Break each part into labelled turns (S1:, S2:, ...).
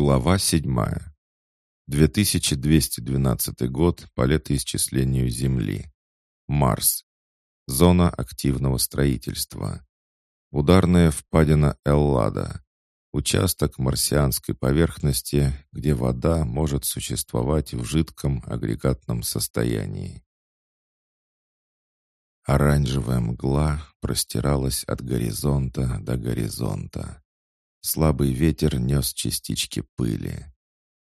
S1: Глава 7. 2212 год по летоисчислению Земли. Марс. Зона активного строительства. Ударная впадина Эллада. Участок марсианской поверхности, где вода может существовать в жидком агрегатном состоянии. Оранжевая мгла простиралась от горизонта до горизонта. Слабый ветер нес частички пыли.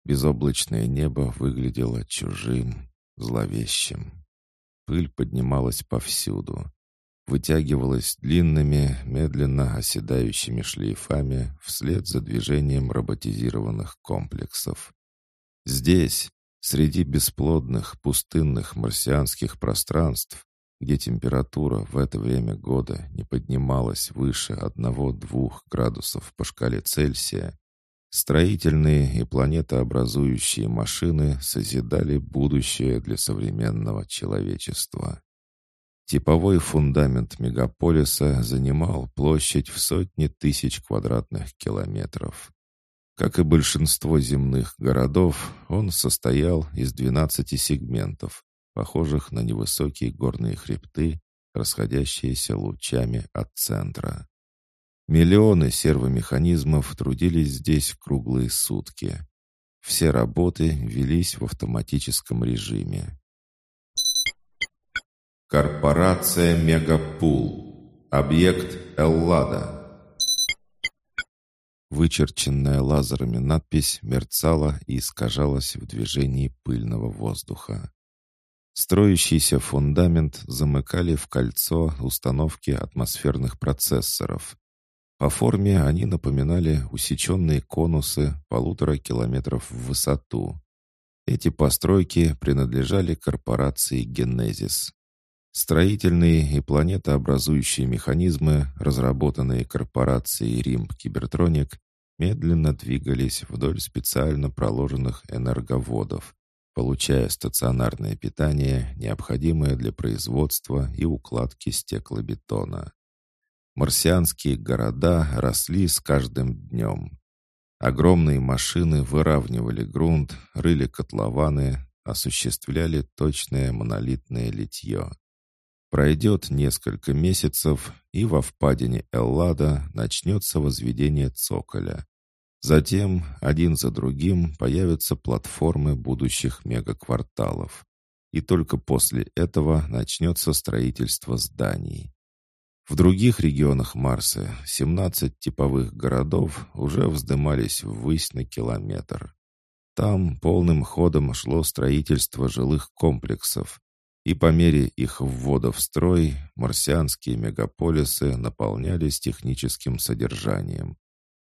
S1: Безоблачное небо выглядело чужим, зловещим. Пыль поднималась повсюду. Вытягивалась длинными, медленно оседающими шлейфами вслед за движением роботизированных комплексов. Здесь, среди бесплодных, пустынных марсианских пространств, где температура в это время года не поднималась выше 1-2 градусов по шкале Цельсия, строительные и планетообразующие машины созидали будущее для современного человечества. Типовой фундамент мегаполиса занимал площадь в сотни тысяч квадратных километров. Как и большинство земных городов, он состоял из 12 сегментов, похожих на невысокие горные хребты, расходящиеся лучами от центра. Миллионы сервомеханизмов трудились здесь круглые сутки. Все работы велись в автоматическом режиме. Корпорация Мегапул. Объект Эллада. Вычерченная лазерами надпись мерцала и искажалась в движении пыльного воздуха. Строящийся фундамент замыкали в кольцо установки атмосферных процессоров. По форме они напоминали усеченные конусы полутора километров в высоту. Эти постройки принадлежали корпорации «Генезис». Строительные и планетообразующие механизмы, разработанные корпорацией «Римб Кибертроник», медленно двигались вдоль специально проложенных энерговодов, получая стационарное питание, необходимое для производства и укладки стеклобетона. Марсианские города росли с каждым днем. Огромные машины выравнивали грунт, рыли котлованы, осуществляли точное монолитное литье. Пройдет несколько месяцев, и во впадине Эллада начнется возведение цоколя, Затем, один за другим, появятся платформы будущих мегакварталов. И только после этого начнется строительство зданий. В других регионах Марса 17 типовых городов уже вздымались ввысь на километр. Там полным ходом шло строительство жилых комплексов, и по мере их ввода в строй марсианские мегаполисы наполнялись техническим содержанием,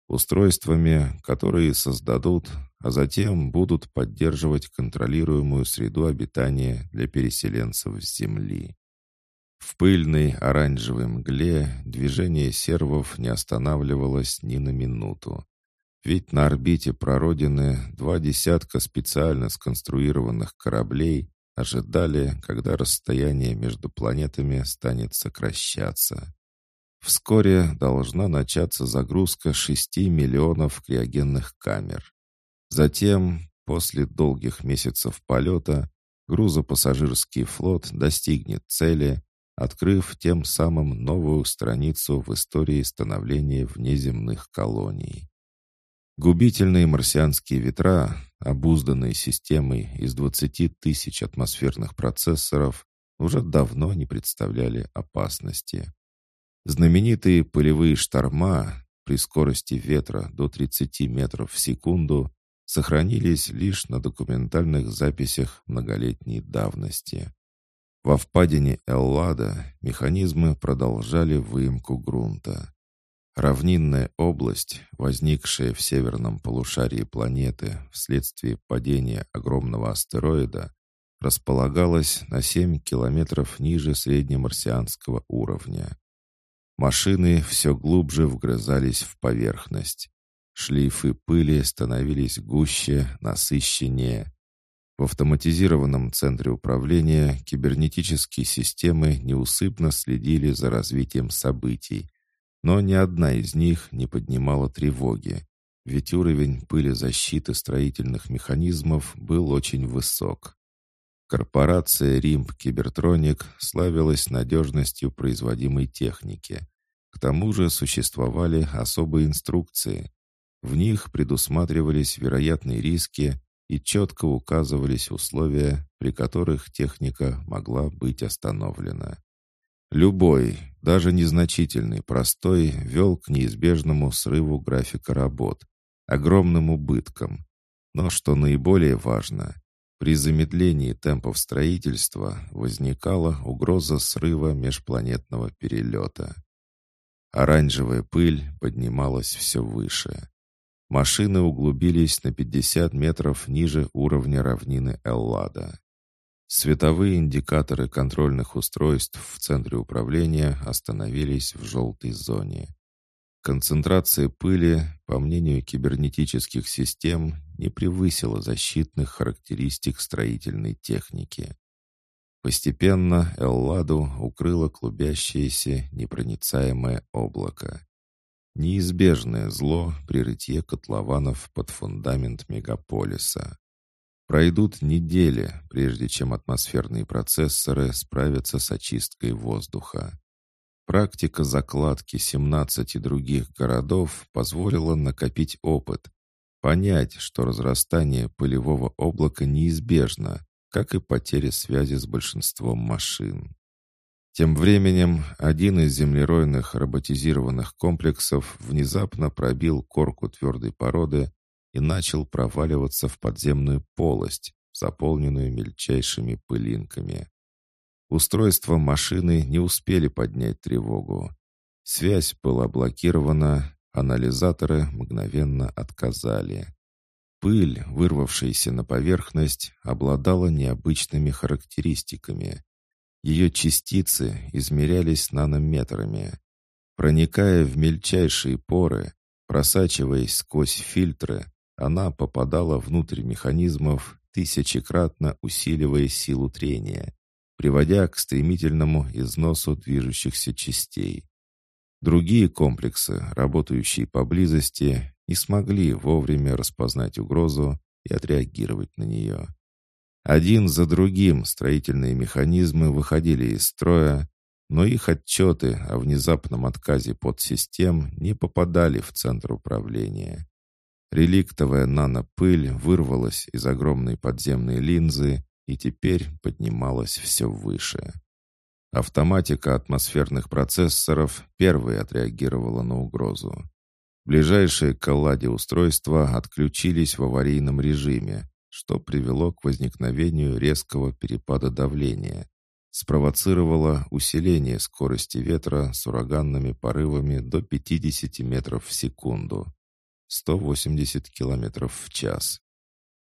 S1: устройствами, которые создадут, а затем будут поддерживать контролируемую среду обитания для переселенцев с Земли. В пыльной оранжевой мгле движение сервов не останавливалось ни на минуту. Ведь на орбите прородины два десятка специально сконструированных кораблей ожидали, когда расстояние между планетами станет сокращаться. Вскоре должна начаться загрузка 6 миллионов криогенных камер. Затем, после долгих месяцев полета, грузопассажирский флот достигнет цели, открыв тем самым новую страницу в истории становления внеземных колоний. Губительные марсианские ветра, обузданные системой из 20 тысяч атмосферных процессоров, уже давно не представляли опасности. Знаменитые пылевые шторма при скорости ветра до 30 метров в секунду сохранились лишь на документальных записях многолетней давности. Во впадине Эллада механизмы продолжали выемку грунта. Равнинная область, возникшая в северном полушарии планеты вследствие падения огромного астероида, располагалась на 7 километров ниже среднемарсианского уровня. Машины все глубже вгрызались в поверхность. Шлейфы пыли становились гуще, насыщеннее. В автоматизированном центре управления кибернетические системы неусыпно следили за развитием событий, но ни одна из них не поднимала тревоги, ведь уровень пыли защиты строительных механизмов был очень высок. Корпорация «Римб Кибертроник» славилась надежностью производимой техники. К тому же существовали особые инструкции. В них предусматривались вероятные риски и четко указывались условия, при которых техника могла быть остановлена. Любой, даже незначительный, простой, вел к неизбежному срыву графика работ, огромным убыткам. Но что наиболее важно, при замедлении темпов строительства возникала угроза срыва межпланетного перелета. Оранжевая пыль поднималась все выше. Машины углубились на 50 метров ниже уровня равнины Эллада. Световые индикаторы контрольных устройств в центре управления остановились в желтой зоне. Концентрация пыли, по мнению кибернетических систем, не превысила защитных характеристик строительной техники. Постепенно Элладу укрыло клубящееся непроницаемое облако. Неизбежное зло при рытье котлованов под фундамент мегаполиса. Пройдут недели, прежде чем атмосферные процессоры справятся с очисткой воздуха. Практика закладки 17 других городов позволила накопить опыт, понять, что разрастание пылевого облака неизбежно, как и потеря связи с большинством машин. Тем временем один из землеройных роботизированных комплексов внезапно пробил корку твердой породы и начал проваливаться в подземную полость, заполненную мельчайшими пылинками. Устройства машины не успели поднять тревогу. Связь была блокирована, анализаторы мгновенно отказали. Пыль, вырвавшаяся на поверхность, обладала необычными характеристиками. Ее частицы измерялись нанометрами. Проникая в мельчайшие поры, просачиваясь сквозь фильтры, она попадала внутрь механизмов, тысячекратно усиливая силу трения, приводя к стремительному износу движущихся частей. Другие комплексы, работающие поблизости, не смогли вовремя распознать угрозу и отреагировать на нее. Один за другим строительные механизмы выходили из строя, но их отчеты о внезапном отказе подсистем не попадали в центр управления. Реликтовая нанопыль вырвалась из огромной подземной линзы и теперь поднималась все выше. Автоматика атмосферных процессоров первой отреагировала на угрозу. Ближайшие к колладе устройства отключились в аварийном режиме, что привело к возникновению резкого перепада давления, спровоцировало усиление скорости ветра с ураганными порывами до 50 метров в секунду, 180 километров в час.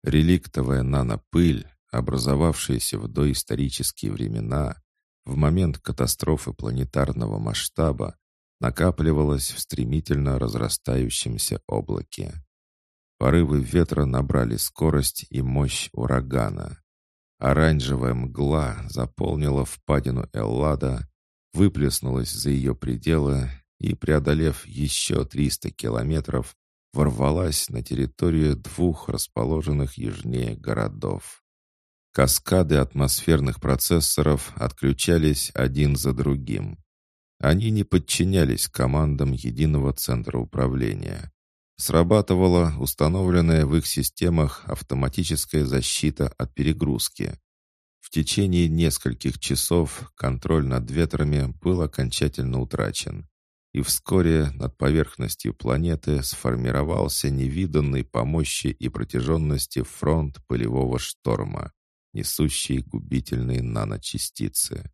S1: Реликтовая нанопыль, образовавшаяся в доисторические времена, в момент катастрофы планетарного масштаба, накапливалась в стремительно разрастающемся облаке. Порывы ветра набрали скорость и мощь урагана. Оранжевая мгла заполнила впадину Эллада, выплеснулась за ее пределы и, преодолев еще 300 километров, ворвалась на территорию двух расположенных южнее городов. Каскады атмосферных процессоров отключались один за другим. Они не подчинялись командам единого центра управления. Срабатывала установленная в их системах автоматическая защита от перегрузки. В течение нескольких часов контроль над ветрами был окончательно утрачен, и вскоре над поверхностью планеты сформировался невиданный по мощи и протяженности фронт пылевого шторма, несущий губительные наночастицы.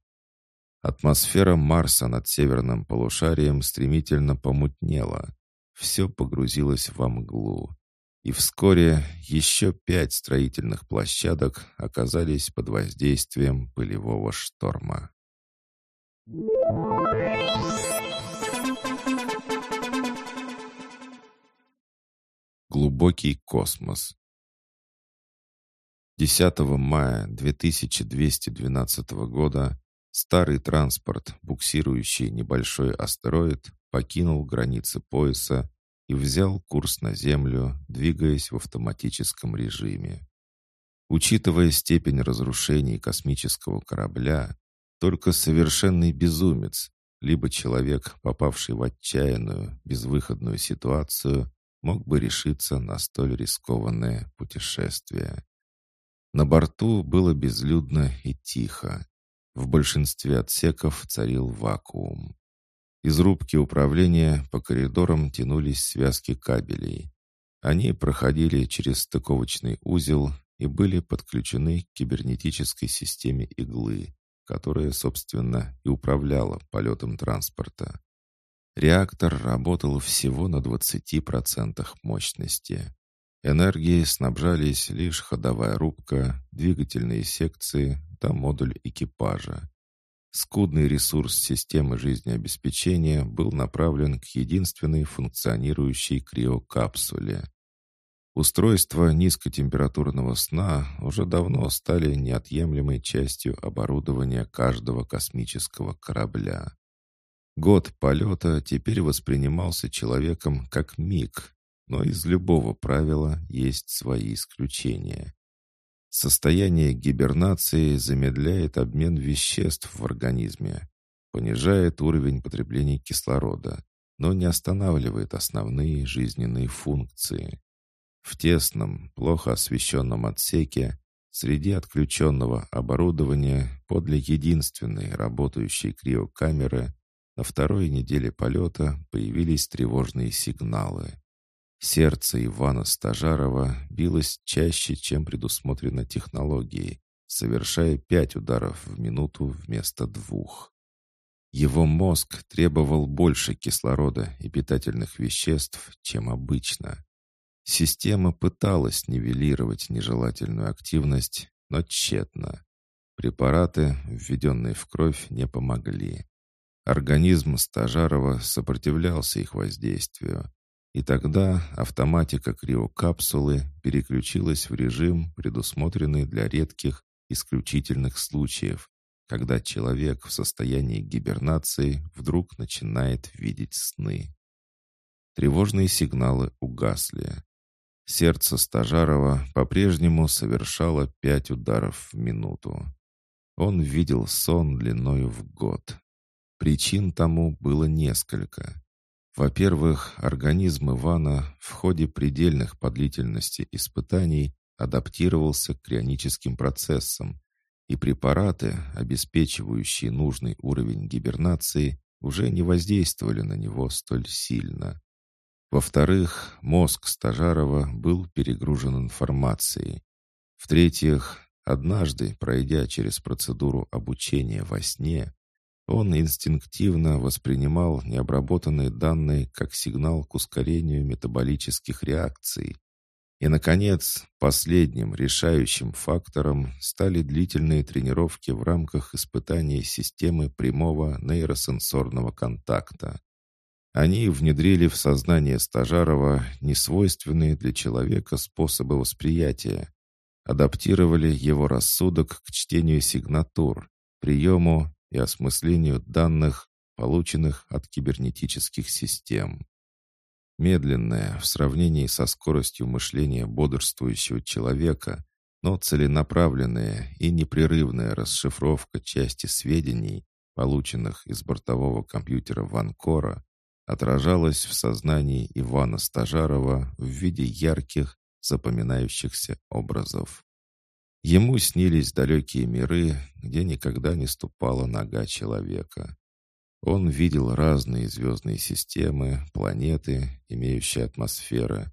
S1: Атмосфера Марса над северным полушарием стремительно помутнела, все погрузилось во мглу. И вскоре еще пять строительных площадок оказались под воздействием пылевого шторма. Глубокий космос 10 мая 2212 года старый транспорт, буксирующий небольшой астероид, покинул границы пояса и взял курс на Землю, двигаясь в автоматическом режиме. Учитывая степень разрушений космического корабля, только совершенный безумец, либо человек, попавший в отчаянную, безвыходную ситуацию, мог бы решиться на столь рискованное путешествие. На борту было безлюдно и тихо. В большинстве отсеков царил вакуум. Из рубки управления по коридорам тянулись связки кабелей. Они проходили через стыковочный узел и были подключены к кибернетической системе иглы, которая, собственно, и управляла полетом транспорта. Реактор работал всего на 20% мощности. Энергией снабжались лишь ходовая рубка, двигательные секции да модуль экипажа. Скудный ресурс системы жизнеобеспечения был направлен к единственной функционирующей криокапсуле. Устройства низкотемпературного сна уже давно стали неотъемлемой частью оборудования каждого космического корабля. Год полета теперь воспринимался человеком как миг, но из любого правила есть свои исключения. Состояние гибернации замедляет обмен веществ в организме, понижает уровень потребления кислорода, но не останавливает основные жизненные функции. В тесном, плохо освещенном отсеке, среди отключенного оборудования, подле единственной работающей криокамеры, на второй неделе полета появились тревожные сигналы. Сердце Ивана Стажарова билось чаще, чем предусмотрено технологией, совершая пять ударов в минуту вместо двух. Его мозг требовал больше кислорода и питательных веществ, чем обычно. Система пыталась нивелировать нежелательную активность, но тщетно. Препараты, введенные в кровь, не помогли. Организм Стажарова сопротивлялся их воздействию. И тогда автоматика криокапсулы переключилась в режим, предусмотренный для редких, исключительных случаев, когда человек в состоянии гибернации вдруг начинает видеть сны. Тревожные сигналы угасли. Сердце Стажарова по-прежнему совершало пять ударов в минуту. Он видел сон длиною в год. Причин тому было несколько. Во-первых, организм Ивана в ходе предельных по длительности испытаний адаптировался к крионическим процессам, и препараты, обеспечивающие нужный уровень гибернации, уже не воздействовали на него столь сильно. Во-вторых, мозг Стажарова был перегружен информацией. В-третьих, однажды, пройдя через процедуру обучения во сне, он инстинктивно воспринимал необработанные данные как сигнал к ускорению метаболических реакций. И, наконец, последним решающим фактором стали длительные тренировки в рамках испытаний системы прямого нейросенсорного контакта. Они внедрили в сознание Стажарова несвойственные для человека способы восприятия, адаптировали его рассудок к чтению сигнатур, приему и осмыслению данных, полученных от кибернетических систем. Медленная в сравнении со скоростью мышления бодрствующего человека, но целенаправленная и непрерывная расшифровка части сведений, полученных из бортового компьютера Ванкора, отражалось в сознании Ивана Стажарова в виде ярких, запоминающихся образов. Ему снились далекие миры, где никогда не ступала нога человека. Он видел разные звездные системы, планеты, имеющие атмосферы.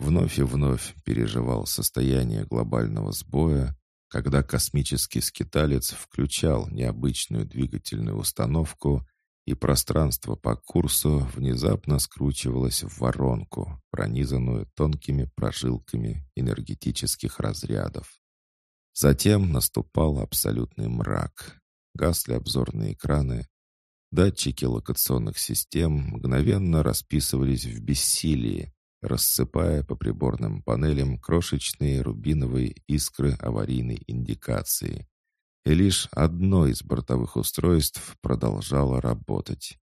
S1: Вновь и вновь переживал состояние глобального сбоя, когда космический скиталец включал необычную двигательную установку и пространство по курсу внезапно скручивалось в воронку, пронизанную тонкими прожилками энергетических разрядов. Затем наступал абсолютный мрак. Гасли обзорные экраны. Датчики локационных систем мгновенно расписывались в бессилии, рассыпая по приборным панелям крошечные рубиновые искры аварийной индикации и лишь одно из бортовых устройств продолжало работать.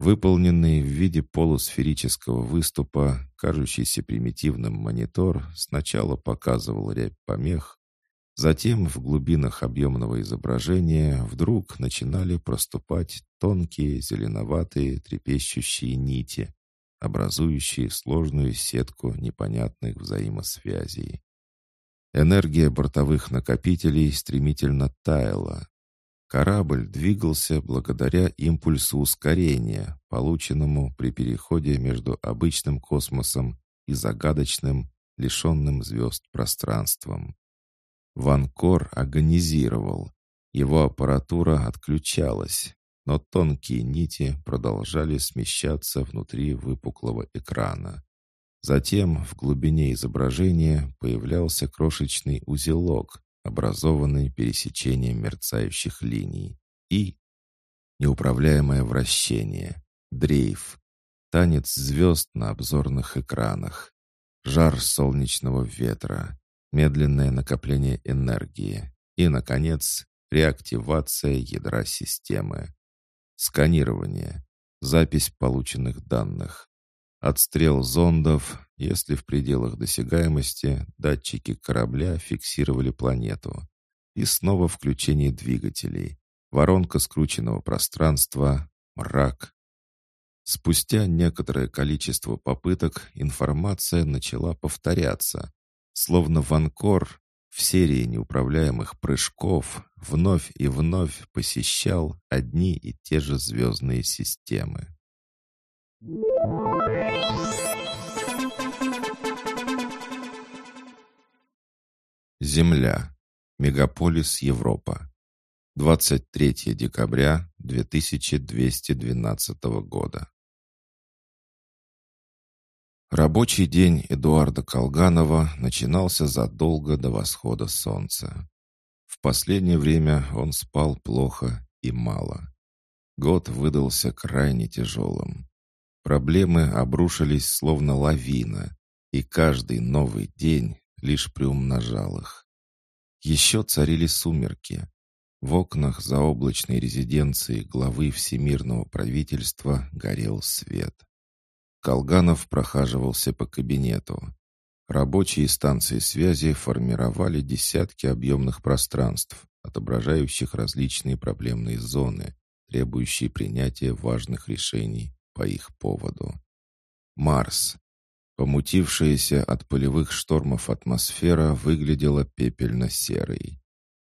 S1: Выполненный в виде полусферического выступа, кажущийся примитивным монитор сначала показывал рябь помех, затем в глубинах объемного изображения вдруг начинали проступать тонкие зеленоватые трепещущие нити, образующие сложную сетку непонятных взаимосвязей. Энергия бортовых накопителей стремительно таяла, Корабль двигался благодаря импульсу ускорения, полученному при переходе между обычным космосом и загадочным, лишенным звезд пространством. Ванкор агонизировал. Его аппаратура отключалась, но тонкие нити продолжали смещаться внутри выпуклого экрана. Затем в глубине изображения появлялся крошечный узелок, образованный пересечением мерцающих линий, и неуправляемое вращение, дрейф, танец звезд на обзорных экранах, жар солнечного ветра, медленное накопление энергии и, наконец, реактивация ядра системы, сканирование, запись полученных данных, Отстрел зондов, если в пределах досягаемости датчики корабля фиксировали планету. И снова включение двигателей. Воронка скрученного пространства, мрак. Спустя некоторое количество попыток информация начала повторяться, словно Ванкор в серии неуправляемых прыжков вновь и вновь посещал одни и те же звездные системы. Земля. Мегаполис Европа. 23 декабря 2212 года. Рабочий день Эдуарда Колганова начинался задолго до восхода солнца. В последнее время он спал плохо и мало. Год выдался крайне тяжелым. Проблемы обрушились словно лавина, и каждый новый день лишь приумножал их. Еще царили сумерки. В окнах заоблачной резиденции главы Всемирного правительства горел свет. Колганов прохаживался по кабинету. Рабочие станции связи формировали десятки объемных пространств, отображающих различные проблемные зоны, требующие принятия важных решений по их поводу. Марс. Помутившаяся от полевых штормов атмосфера выглядела пепельно-серой.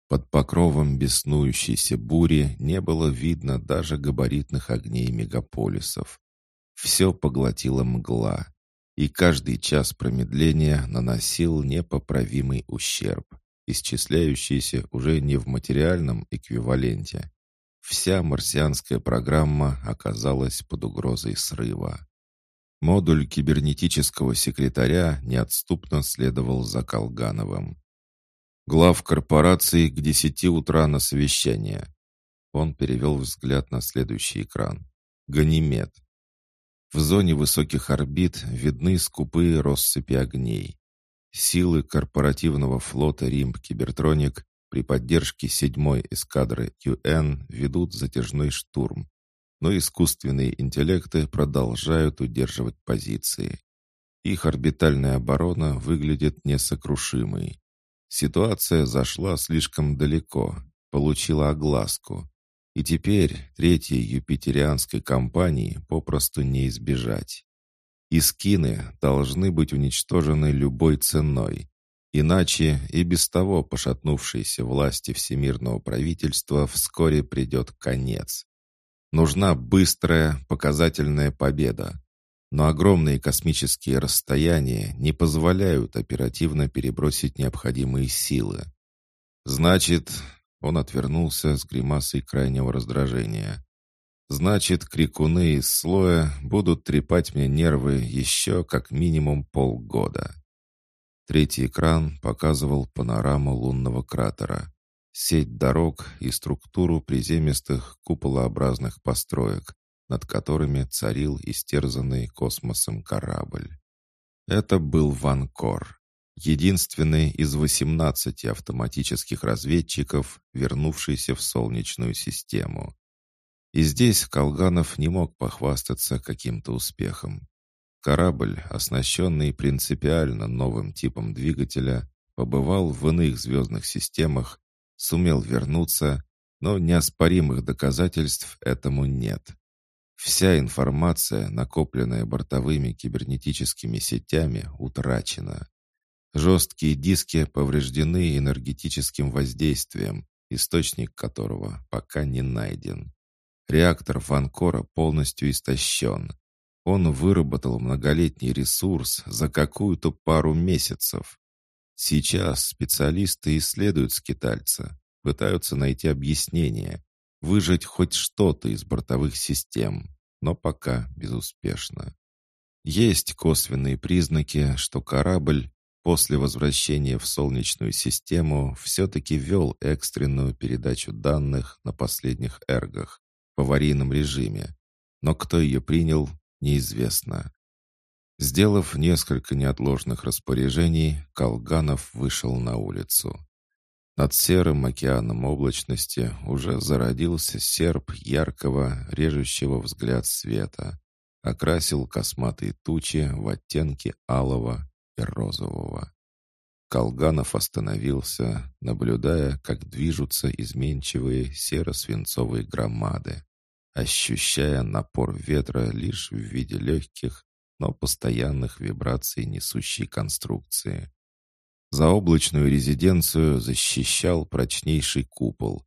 S1: Под покровом беснующейся бури не было видно даже габаритных огней мегаполисов. Все поглотила мгла, и каждый час промедления наносил непоправимый ущерб, исчисляющийся уже не в материальном эквиваленте, Вся марсианская программа оказалась под угрозой срыва. Модуль кибернетического секретаря неотступно следовал за Колгановым. Глав корпорации к десяти утра на совещание. Он перевел взгляд на следующий экран. Ганимед. В зоне высоких орбит видны скупые россыпи огней. Силы корпоративного флота «Римб Кибертроник» при поддержке седьмой эскадры ЮН ведут затяжной штурм, но искусственные интеллекты продолжают удерживать позиции. Их орбитальная оборона выглядит несокрушимой. Ситуация зашла слишком далеко, получила огласку, и теперь третьей юпитерианской кампании попросту не избежать. Искины должны быть уничтожены любой ценой, Иначе и без того пошатнувшейся власти всемирного правительства вскоре придет конец. Нужна быстрая, показательная победа. Но огромные космические расстояния не позволяют оперативно перебросить необходимые силы. Значит, он отвернулся с гримасой крайнего раздражения. Значит, крикуны из слоя будут трепать мне нервы еще как минимум полгода. Третий экран показывал панораму лунного кратера, сеть дорог и структуру приземистых куполообразных построек, над которыми царил истерзанный космосом корабль. Это был Ванкор, единственный из 18 автоматических разведчиков, вернувшийся в Солнечную систему. И здесь Колганов не мог похвастаться каким-то успехом. Корабль, оснащенный принципиально новым типом двигателя, побывал в иных звездных системах, сумел вернуться, но неоспоримых доказательств этому нет. Вся информация, накопленная бортовыми кибернетическими сетями, утрачена. Жесткие диски повреждены энергетическим воздействием, источник которого пока не найден. Реактор Ванкора полностью истощен. Он выработал многолетний ресурс за какую-то пару месяцев. Сейчас специалисты исследуют скитальца, пытаются найти объяснение, выжать хоть что-то из бортовых систем, но пока безуспешно. Есть косвенные признаки, что корабль после возвращения в Солнечную систему все-таки вел экстренную передачу данных на последних эргах в аварийном режиме, но кто ее принял, неизвестно. Сделав несколько неотложных распоряжений, Колганов вышел на улицу. Над серым океаном облачности уже зародился серп яркого, режущего взгляд света. Окрасил косматые тучи в оттенки алого розового. Колганов остановился, наблюдая, как движутся изменчивые серо-свинцовые громады, ощущая напор ветра лишь в виде легких, но постоянных вибраций несущей конструкции. Заоблачную резиденцию защищал прочнейший купол.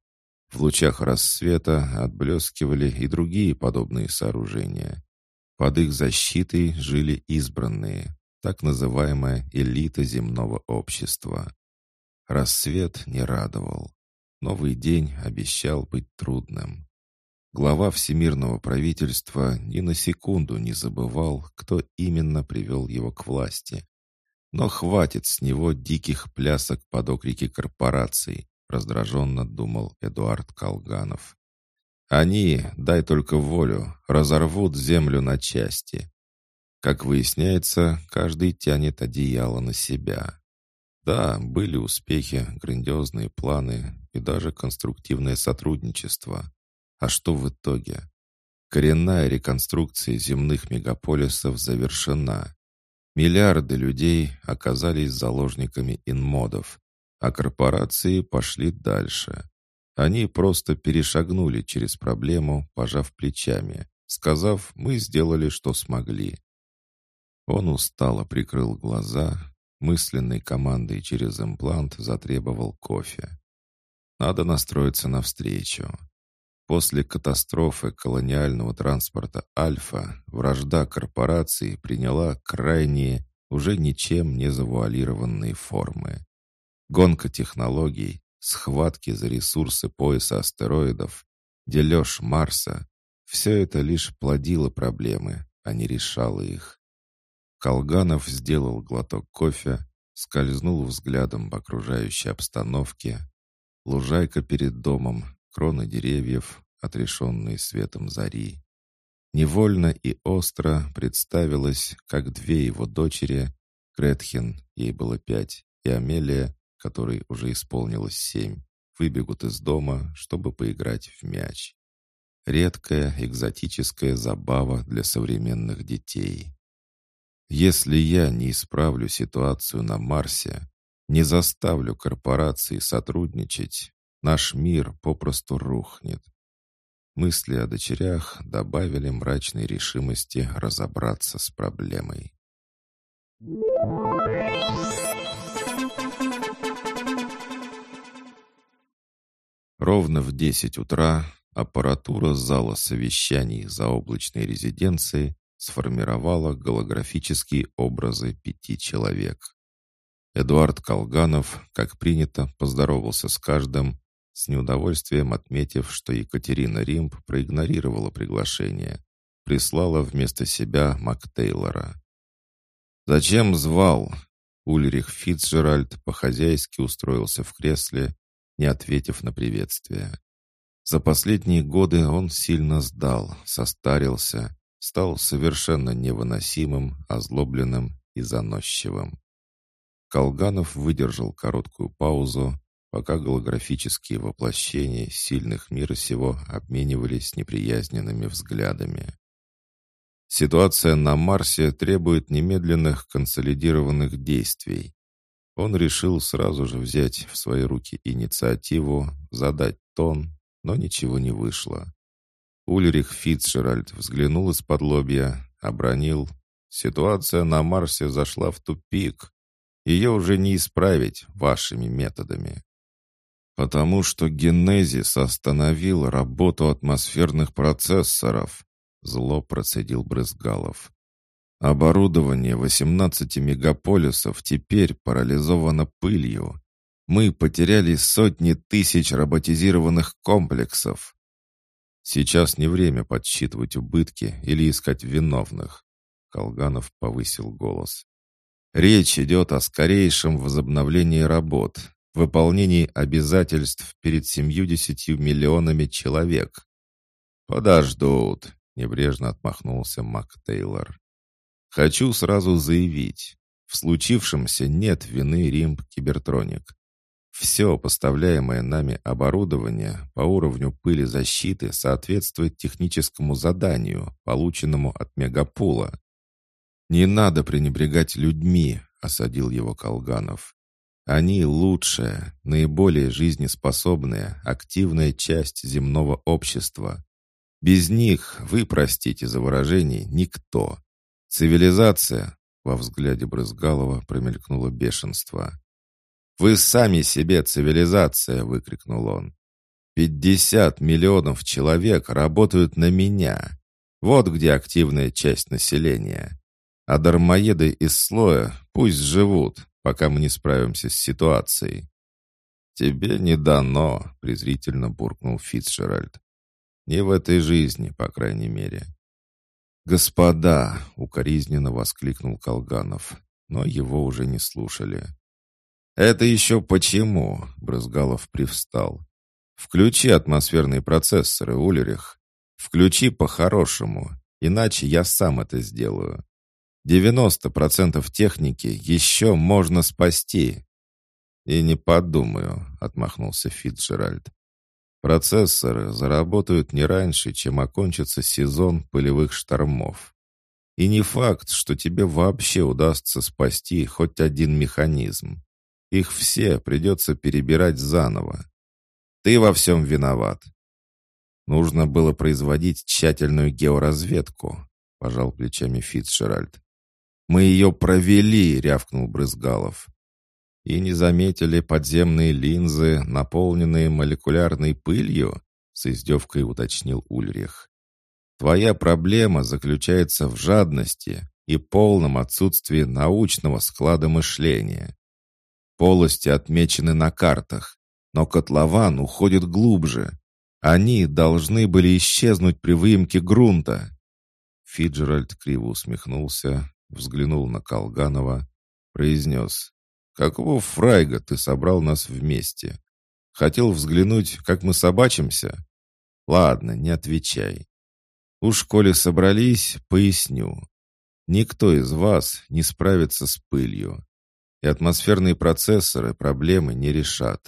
S1: В лучах рассвета отблескивали и другие подобные сооружения. Под их защитой жили избранные, так называемая элита земного общества. Рассвет не радовал. Новый день обещал быть трудным. Глава Всемирного правительства ни на секунду не забывал, кто именно привел его к власти. Но хватит с него диких плясок под окрики корпораций, раздраженно думал Эдуард Колганов. Они, дай только волю, разорвут землю на части. Как выясняется, каждый тянет одеяло на себя. Да, были успехи, грандиозные планы и даже конструктивное сотрудничество. А что в итоге? Коренная реконструкция земных мегаполисов завершена. Миллиарды людей оказались заложниками инмодов, а корпорации пошли дальше. Они просто перешагнули через проблему, пожав плечами, сказав «мы сделали, что смогли». Он устало прикрыл глаза, мысленной командой через имплант затребовал кофе. Надо настроиться навстречу. После катастрофы колониального транспорта «Альфа» вражда корпораций приняла крайние, уже ничем не завуалированные формы. Гонка технологий, схватки за ресурсы пояса астероидов, дележ Марса — все это лишь плодило проблемы, а не решало их. Колганов сделал глоток кофе, скользнул взглядом в окружающей обстановке. Лужайка перед домом, кроны деревьев, отрешенные светом зари. Невольно и остро представилось, как две его дочери, Гретхен, ей было пять, и Амелия, которой уже исполнилось семь, выбегут из дома, чтобы поиграть в мяч. Редкая экзотическая забава для современных детей. Если я не исправлю ситуацию на Марсе, не заставлю корпорации сотрудничать, наш мир попросту рухнет. Мысли о дочерях добавили мрачной решимости разобраться с проблемой. Ровно в десять утра аппаратура зала совещаний заоблачной резиденции сформировала голографические образы пяти человек. Эдуард Колганов, как принято, поздоровался с каждым, с неудовольствием отметив, что Екатерина Римб проигнорировала приглашение, прислала вместо себя Мактейлора. «Зачем звал?» Ульрих Фицджеральд по-хозяйски устроился в кресле, не ответив на приветствие. За последние годы он сильно сдал, состарился стал совершенно невыносимым, озлобленным и заносчивым. Колганов выдержал короткую паузу, пока голографические воплощения сильных мира сего обменивались неприязненными взглядами. Ситуация на Марсе требует немедленных консолидированных действий. Он решил сразу же взять в свои руки инициативу, задать тон, но ничего не вышло. Ульрих Фицджеральд взглянул из-под лобья, обронил. Ситуация на Марсе зашла в тупик. Ее уже не исправить вашими методами. Потому что генезис остановил работу атмосферных процессоров, зло процедил Брызгалов. Оборудование 18 мегаполисов теперь парализовано пылью. Мы потеряли сотни тысяч роботизированных комплексов. Сейчас не время подсчитывать убытки или искать виновных. Колганов повысил голос. Речь идет о скорейшем возобновлении работ, выполнении обязательств перед семьюдесятью миллионами человек. «Подождут», — небрежно отмахнулся Мак Тейлор. «Хочу сразу заявить, в случившемся нет вины Римб Кибертроник. Все поставляемое нами оборудование по уровню пыли защиты соответствует техническому заданию, полученному от Мегапула. «Не надо пренебрегать людьми», — осадил его Колганов. «Они лучшая, наиболее жизнеспособная, активная часть земного общества. Без них, вы простите за выражение, никто. Цивилизация, во взгляде Брызгалова промелькнуло бешенство. «Вы сами себе цивилизация!» — выкрикнул он. «Пятьдесят миллионов человек работают на меня. Вот где активная часть населения. А дармоеды из слоя пусть живут, пока мы не справимся с ситуацией». «Тебе не дано», — презрительно буркнул Фицджеральд. «Не в этой жизни, по крайней мере». «Господа!» — укоризненно воскликнул Колганов, но его уже не слушали. «Это еще почему?» — Брызгалов привстал. «Включи атмосферные процессоры, Улерих. Включи по-хорошему, иначе я сам это сделаю. 90% техники еще можно спасти». «И не подумаю», — отмахнулся Фитджеральд. «Процессоры заработают не раньше, чем окончится сезон пылевых штормов. И не факт, что тебе вообще удастся спасти хоть один механизм. Их все придется перебирать заново. Ты во всем виноват. Нужно было производить тщательную георазведку, пожал плечами Фицджеральд. Мы ее провели, рявкнул Брызгалов. И не заметили подземные линзы, наполненные молекулярной пылью, с издевкой уточнил Ульрих. Твоя проблема заключается в жадности и полном отсутствии научного склада мышления. Полости отмечены на картах, но котлован уходит глубже. Они должны были исчезнуть при выемке грунта. Фиджеральд криво усмехнулся, взглянул на Колганова, произнес. «Какого фрайга ты собрал нас вместе? Хотел взглянуть, как мы собачимся? Ладно, не отвечай. Уж коли собрались, поясню. Никто из вас не справится с пылью и атмосферные процессоры проблемы не решат.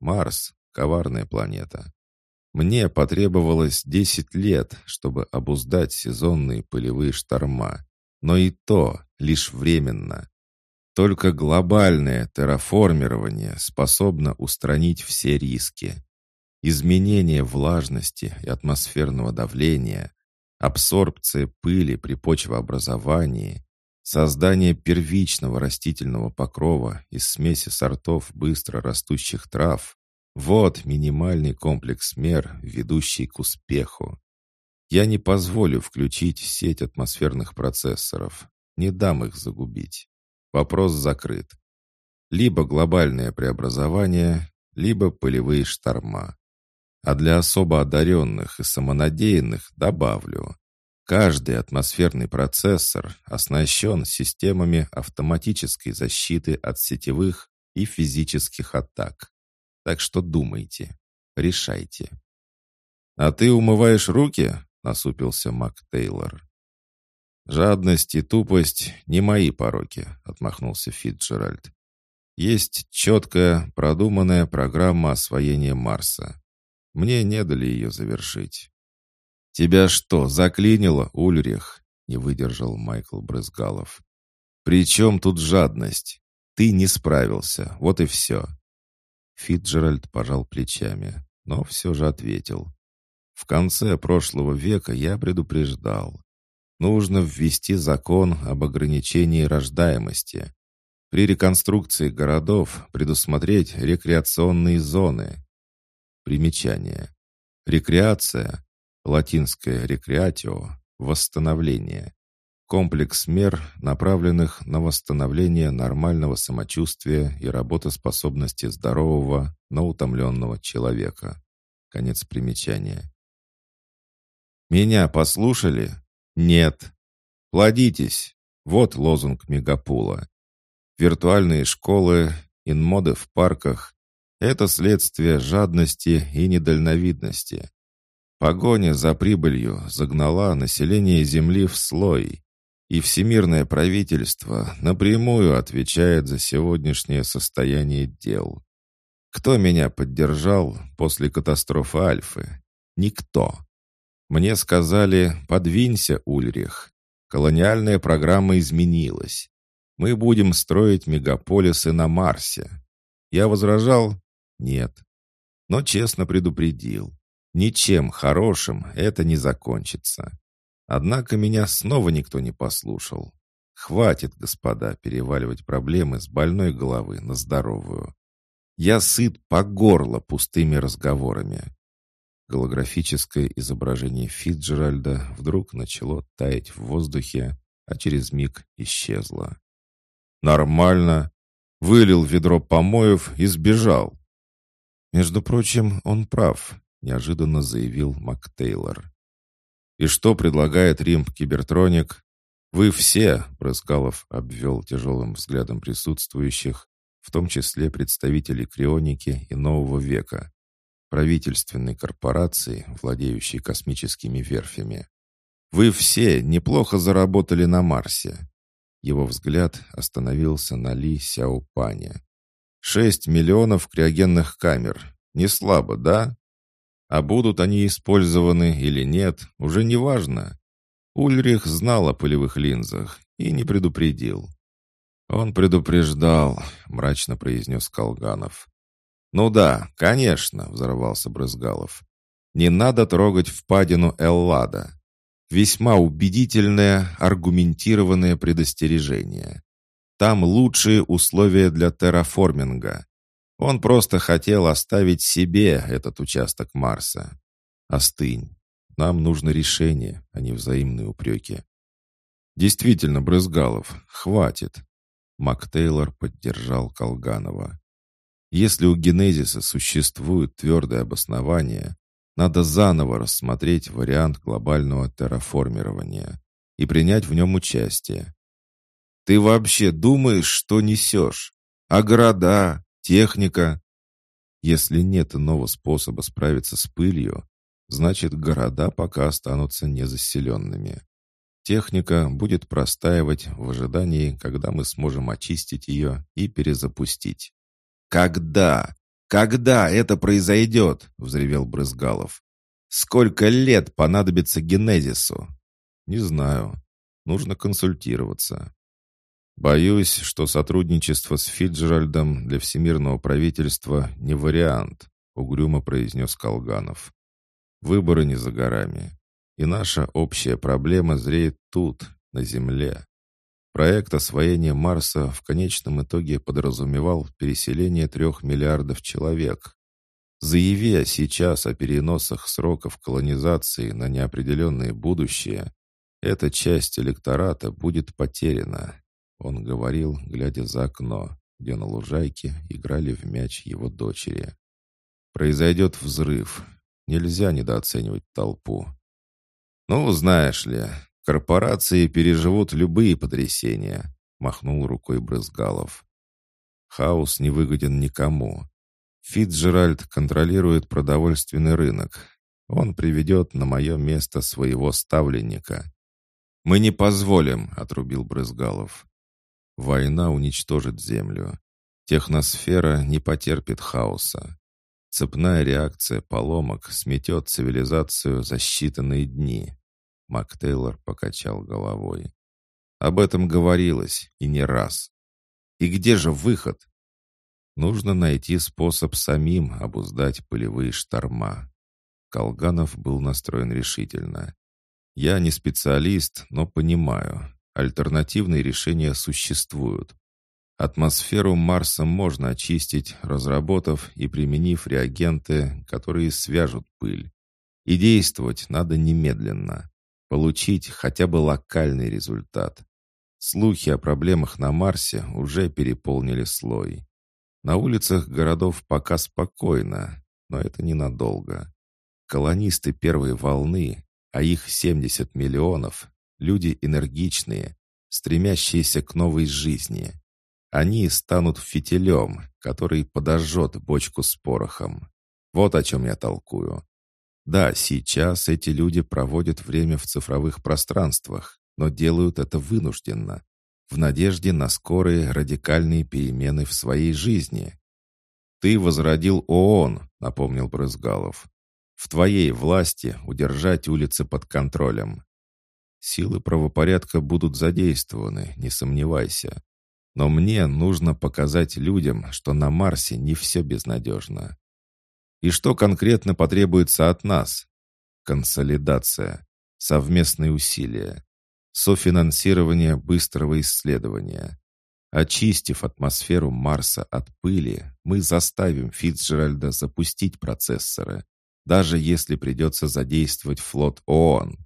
S1: Марс — коварная планета. Мне потребовалось 10 лет, чтобы обуздать сезонные пылевые шторма. Но и то лишь временно. Только глобальное терраформирование способно устранить все риски. Изменение влажности и атмосферного давления, абсорбция пыли при почвообразовании, Создание первичного растительного покрова из смеси сортов быстро растущих трав – вот минимальный комплекс мер, ведущий к успеху. Я не позволю включить сеть атмосферных процессоров, не дам их загубить. Вопрос закрыт. Либо глобальное преобразование, либо полевые шторма. А для особо одаренных и самонадеянных добавлю. Каждый атмосферный процессор оснащен системами автоматической защиты от сетевых и физических атак. Так что думайте, решайте. «А ты умываешь руки?» — насупился Мак Тейлор. «Жадность и тупость — не мои пороки», — отмахнулся Фитджеральд. Есть четкая, продуманная программа освоения Марса. Мне не дали ее завершить. «Тебя что, заклинило, Ульрих?» — не выдержал Майкл Брызгалов. «При чем тут жадность? Ты не справился, вот и все». Фитджеральд пожал плечами, но все же ответил. «В конце прошлого века я предупреждал. Нужно ввести закон об ограничении рождаемости. При реконструкции городов предусмотреть рекреационные зоны. Примечание. Рекреация, латинское «recreatio» — восстановление. Комплекс мер, направленных на восстановление нормального самочувствия и работоспособности здорового, но утомленного человека. Конец примечания. «Меня послушали?» «Нет». «Плодитесь». Вот лозунг Мегапула. Виртуальные школы, инмоды в парках — это следствие жадности и недальновидности. Погоня за прибылью загнала население Земли в слой, и всемирное правительство напрямую отвечает за сегодняшнее состояние дел. Кто меня поддержал после катастрофы Альфы? Никто. Мне сказали «подвинься, Ульрих». Колониальная программа изменилась. Мы будем строить мегаполисы на Марсе. Я возражал? Нет. Но честно предупредил. Ничем хорошим это не закончится. Однако меня снова никто не послушал. Хватит, господа, переваливать проблемы с больной головы на здоровую. Я сыт по горло пустыми разговорами. Голографическое изображение Фитджеральда вдруг начало таять в воздухе, а через миг исчезло. Нормально. Вылил ведро помоев и сбежал. Между прочим, он прав, неожиданно заявил МакТейлор. И что предлагает Рим Кибертроник? Вы все, Брызгалов обвел тяжелым взглядом присутствующих, в том числе представителей крионики и нового века, правительственной корпорации, владеющей космическими верфями. Вы все неплохо заработали на Марсе. Его взгляд остановился на Ли Сяопане. «Шесть миллионов криогенных камер. Не слабо, да? А будут они использованы или нет, уже не важно. Ульрих знал о полевых линзах и не предупредил. «Он предупреждал», — мрачно произнес Колганов. «Ну да, конечно», — взорвался Брызгалов. «Не надо трогать впадину Эллада. Весьма убедительное, аргументированное предостережение. Там лучшие условия для терраформинга. Он просто хотел оставить себе этот участок Марса. Остынь. Нам нужно решение, а не взаимные упреки. Действительно, Брызгалов, хватит. Мак Тейлор поддержал Колганова. Если у генезиса существует твердое обоснование, надо заново рассмотреть вариант глобального терраформирования и принять в нем участие. Ты вообще думаешь, что несешь? А города, техника? Если нет иного способа справиться с пылью, значит города пока останутся незаселенными. Техника будет простаивать в ожидании, когда мы сможем очистить ее и перезапустить. Когда? «Когда это произойдет?» — взревел Брызгалов. «Сколько лет понадобится генезису?» «Не знаю. Нужно консультироваться». «Боюсь, что сотрудничество с Фиджеральдом для всемирного правительства не вариант», — угрюмо произнес Колганов. «Выборы не за горами, и наша общая проблема зреет тут, на Земле. Проект освоения Марса в конечном итоге подразумевал переселение трех миллиардов человек. Заявя сейчас о переносах сроков колонизации на неопределенное будущее, эта часть электората будет потеряна. Он говорил, глядя за окно, где на лужайке играли в мяч его дочери. Произойдет взрыв. Нельзя недооценивать толпу. Ну, знаешь ли, Корпорации переживут любые потрясения», — махнул рукой Брызгалов. «Хаос не выгоден никому. Фитджеральд контролирует продовольственный рынок. Он приведет на мое место своего ставленника». «Мы не позволим», — отрубил Брызгалов. «Война уничтожит землю. Техносфера не потерпит хаоса. Цепная реакция поломок сметет цивилизацию за считанные дни. Мак Тейлор покачал головой. Об этом говорилось, и не раз. И где же выход? Нужно найти способ самим обуздать полевые шторма. Колганов был настроен решительно. «Я не специалист, но понимаю. Альтернативные решения существуют. Атмосферу Марса можно очистить, разработав и применив реагенты, которые свяжут пыль. И действовать надо немедленно. Получить хотя бы локальный результат. Слухи о проблемах на Марсе уже переполнили слой. На улицах городов пока спокойно, но это ненадолго. Колонисты первой волны, а их 70 миллионов, люди энергичные, стремящиеся к новой жизни. Они станут фитилем, который подожжет бочку с порохом. Вот о чем я толкую. Да, сейчас эти люди проводят время в цифровых пространствах, но делают это вынужденно, в надежде на скорые радикальные перемены в своей жизни. «Ты возродил ООН», — напомнил Брызгалов. «В твоей власти удержать улицы под контролем. Силы правопорядка будут задействованы, не сомневайся. Но мне нужно показать людям, что на Марсе не все безнадежно. И что конкретно потребуется от нас? Консолидация, совместные усилия, софинансирование быстрого исследования. Очистив атмосферу Марса от пыли, мы заставим Фицджеральда запустить процессоры, даже если придется задействовать флот ООН.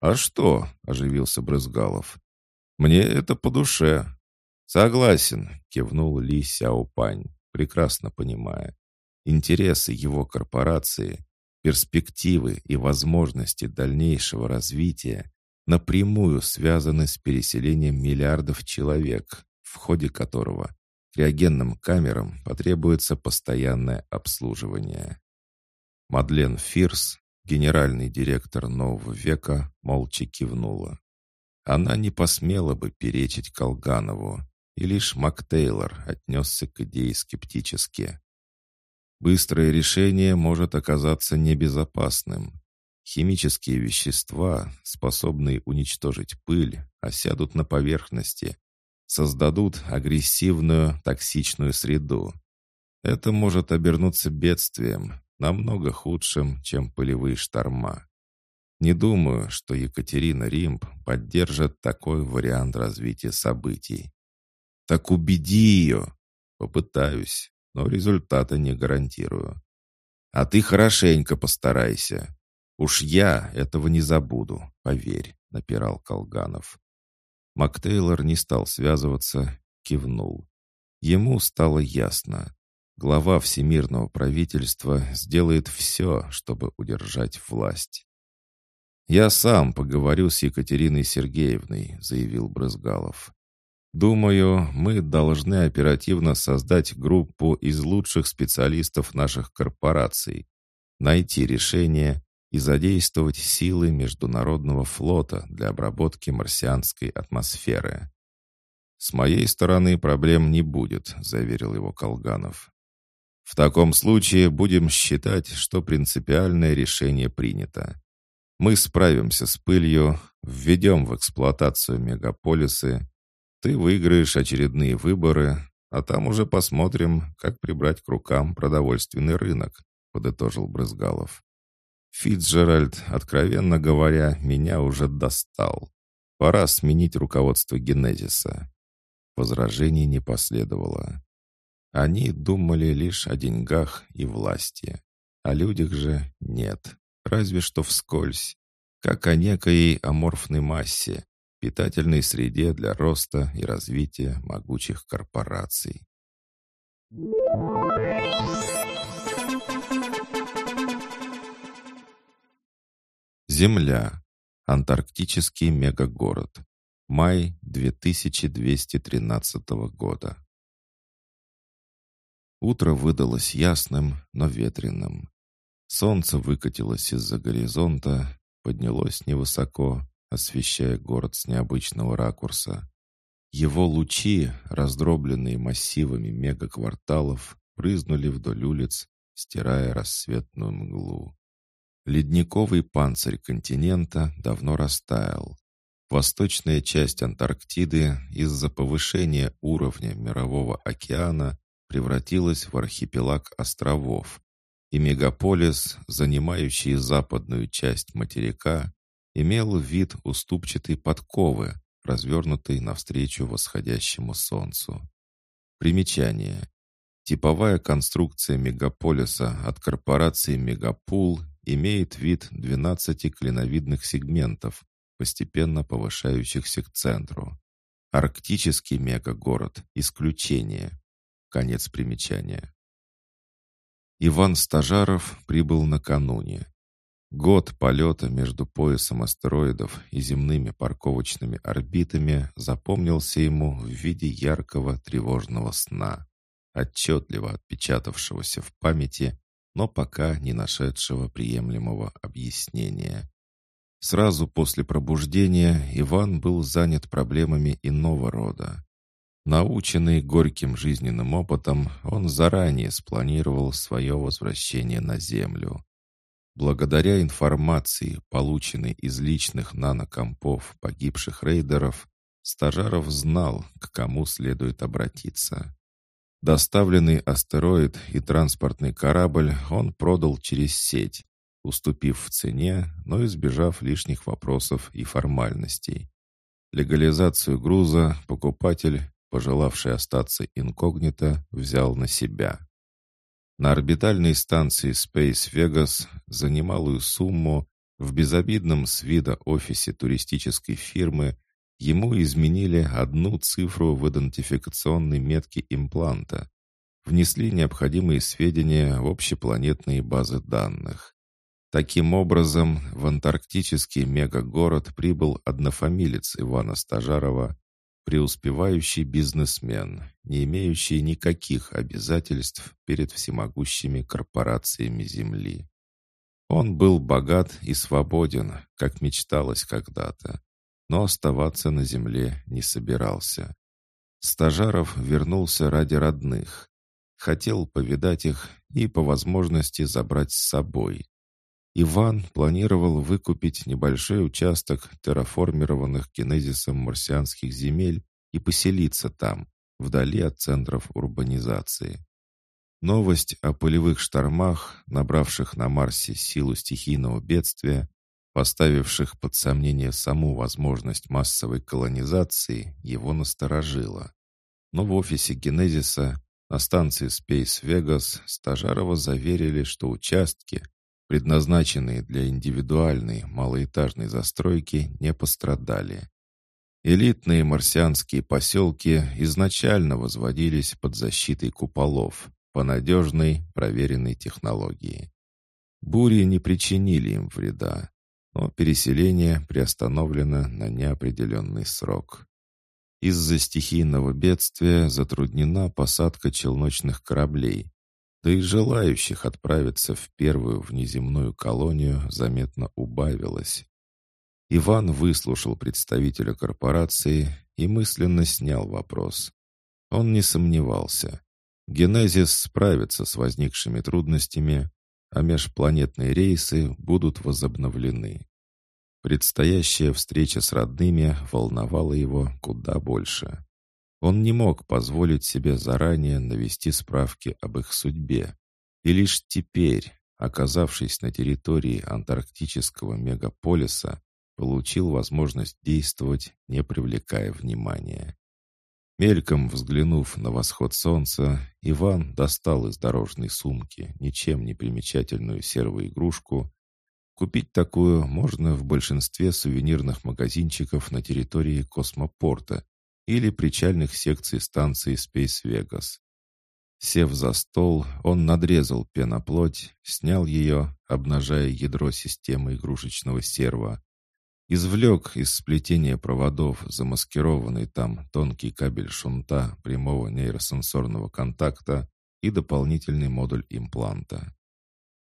S1: «А что?» — оживился Брызгалов. «Мне это по душе». «Согласен», — кивнул Ли Сяопань, прекрасно понимая. Интересы его корпорации, перспективы и возможности дальнейшего развития напрямую связаны с переселением миллиардов человек, в ходе которого криогенным камерам потребуется постоянное обслуживание. Мадлен Фирс, генеральный директор «Нового века», молча кивнула. Она не посмела бы перечить Колганову, и лишь Мактейлор отнесся к идее скептически. Быстрое решение может оказаться небезопасным, Химические вещества, способные уничтожить пыль, осядут на поверхности, создадут агрессивную токсичную среду. Это может обернуться бедствием, намного худшим, чем пылевые шторма. Не думаю, что Екатерина Римб поддержит такой вариант развития событий. Так убеди ее. Попытаюсь, но результата не гарантирую. А ты хорошенько постарайся. «Уж я этого не забуду, поверь», — напирал Колганов. Мактейлор не стал связываться, кивнул. Ему стало ясно. Глава всемирного правительства сделает все, чтобы удержать власть. «Я сам поговорю с Екатериной Сергеевной», — заявил Брызгалов. «Думаю, мы должны оперативно создать группу из лучших специалистов наших корпораций, найти решение и задействовать силы Международного флота для обработки марсианской атмосферы. «С моей стороны проблем не будет», — заверил его Колганов. «В таком случае будем считать, что принципиальное решение принято. Мы справимся с пылью, введем в эксплуатацию мегаполисы, ты выиграешь очередные выборы, а там уже посмотрим, как прибрать к рукам продовольственный рынок», — подытожил Брызгалов. Фитцжеральд, откровенно говоря, меня уже достал. Пора сменить руководство Генезиса. Возражений не последовало. Они думали лишь о деньгах и власти. О людях же нет, разве что вскользь, как о некой аморфной массе, питательной среде для роста и развития могучих корпораций. Земля. Антарктический мегагород. Май 2213 года. Утро выдалось ясным, но ветреным. Солнце выкатилось из-за горизонта, поднялось невысоко, освещая город с необычного ракурса. Его лучи, раздробленные массивами мегакварталов, брызнули вдоль улиц, стирая рассветную мглу. Ледниковый панцирь континента давно растаял. Восточная часть Антарктиды из-за повышения уровня Мирового океана превратилась в архипелаг островов, и мегаполис, занимающий западную часть материка, имел вид уступчатой подковы, развернутой навстречу восходящему солнцу. Примечание. Типовая конструкция мегаполиса от корпорации «Мегапул» имеет вид 12 клиновидных сегментов, постепенно повышающихся к центру. Арктический мегагород – исключение. Конец примечания. Иван Стажаров прибыл накануне. Год полета между поясом астероидов и земными парковочными орбитами запомнился ему в виде яркого тревожного сна, отчетливо отпечатавшегося в памяти, но пока не нашедшего приемлемого объяснения. Сразу после пробуждения Иван был занят проблемами иного рода. Наученный горьким жизненным опытом, он заранее спланировал свое возвращение на Землю. Благодаря информации, полученной из личных нанокомпов погибших рейдеров, Стажаров знал, к кому следует обратиться. Доставленный астероид и транспортный корабль он продал через сеть, уступив в цене, но избежав лишних вопросов и формальностей. Легализацию груза покупатель, пожелавший остаться инкогнито, взял на себя. На орбитальной станции Space Vegas за немалую сумму в безобидном с вида офисе туристической фирмы ему изменили одну цифру в идентификационной метке импланта, внесли необходимые сведения в общепланетные базы данных. Таким образом, в антарктический мегагород прибыл однофамилец Ивана Стажарова, преуспевающий бизнесмен, не имеющий никаких обязательств перед всемогущими корпорациями Земли. Он был богат и свободен, как мечталось когда-то, но оставаться на Земле не собирался. Стажаров вернулся ради родных. Хотел повидать их и по возможности забрать с собой. Иван планировал выкупить небольшой участок терраформированных генезисом марсианских земель и поселиться там, вдали от центров урбанизации. Новость о полевых штормах, набравших на Марсе силу стихийного бедствия, поставивших под сомнение саму возможность массовой колонизации, его насторожила. Но в офисе Генезиса на станции Space Vegas Стажарова заверили, что участки, предназначенные для индивидуальной малоэтажной застройки, не пострадали. Элитные марсианские поселки изначально возводились под защитой куполов по надежной, проверенной технологии. Бури не причинили им вреда, но переселение приостановлено на неопределенный срок. Из-за стихийного бедствия затруднена посадка челночных кораблей, да и желающих отправиться в первую внеземную колонию заметно убавилось. Иван выслушал представителя корпорации и мысленно снял вопрос. Он не сомневался. Генезис справится с возникшими трудностями, а межпланетные рейсы будут возобновлены. Предстоящая встреча с родными волновала его куда больше. Он не мог позволить себе заранее навести справки об их судьбе. И лишь теперь, оказавшись на территории антарктического мегаполиса, получил возможность действовать, не привлекая внимания. Мельком взглянув на восход солнца, Иван достал из дорожной сумки ничем не примечательную серую игрушку. Купить такую можно в большинстве сувенирных магазинчиков на территории космопорта или причальных секций станции Space Vegas. Сев за стол, он надрезал пеноплоть, снял ее, обнажая ядро системы игрушечного серва, извлек из сплетения проводов замаскированный там тонкий кабель шунта прямого нейросенсорного контакта и дополнительный модуль импланта.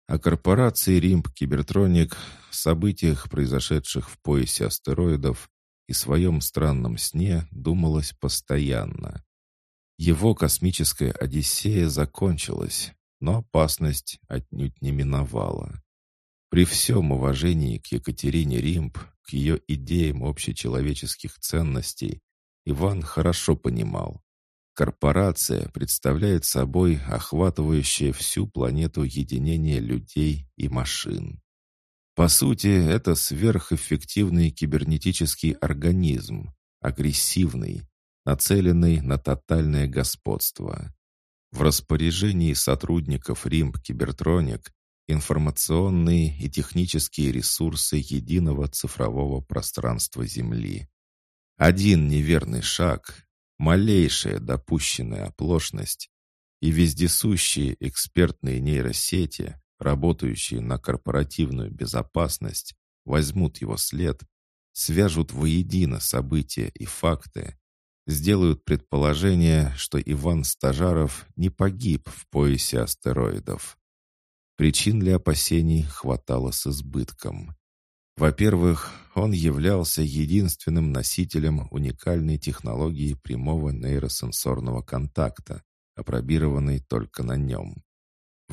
S1: О корпорации Римп Кибертроник, событиях, произошедших в поясе астероидов, и своем странном сне думалось постоянно. Его космическая Одиссея закончилась, но опасность отнюдь не миновала. При всем уважении к Екатерине Римб, к ее идеям общечеловеческих ценностей, Иван хорошо понимал. Корпорация представляет собой охватывающее всю планету единение людей и машин. По сути, это сверхэффективный кибернетический организм, агрессивный, нацеленный на тотальное господство. В распоряжении сотрудников РИМП Кибертроник информационные и технические ресурсы единого цифрового пространства Земли. Один неверный шаг, малейшая допущенная оплошность и вездесущие экспертные нейросети, работающие на корпоративную безопасность, возьмут его след, свяжут воедино события и факты, сделают предположение, что Иван Стажаров не погиб в поясе астероидов. Причин для опасений хватало с избытком. Во-первых, он являлся единственным носителем уникальной технологии прямого нейросенсорного контакта, опробированной только на нем.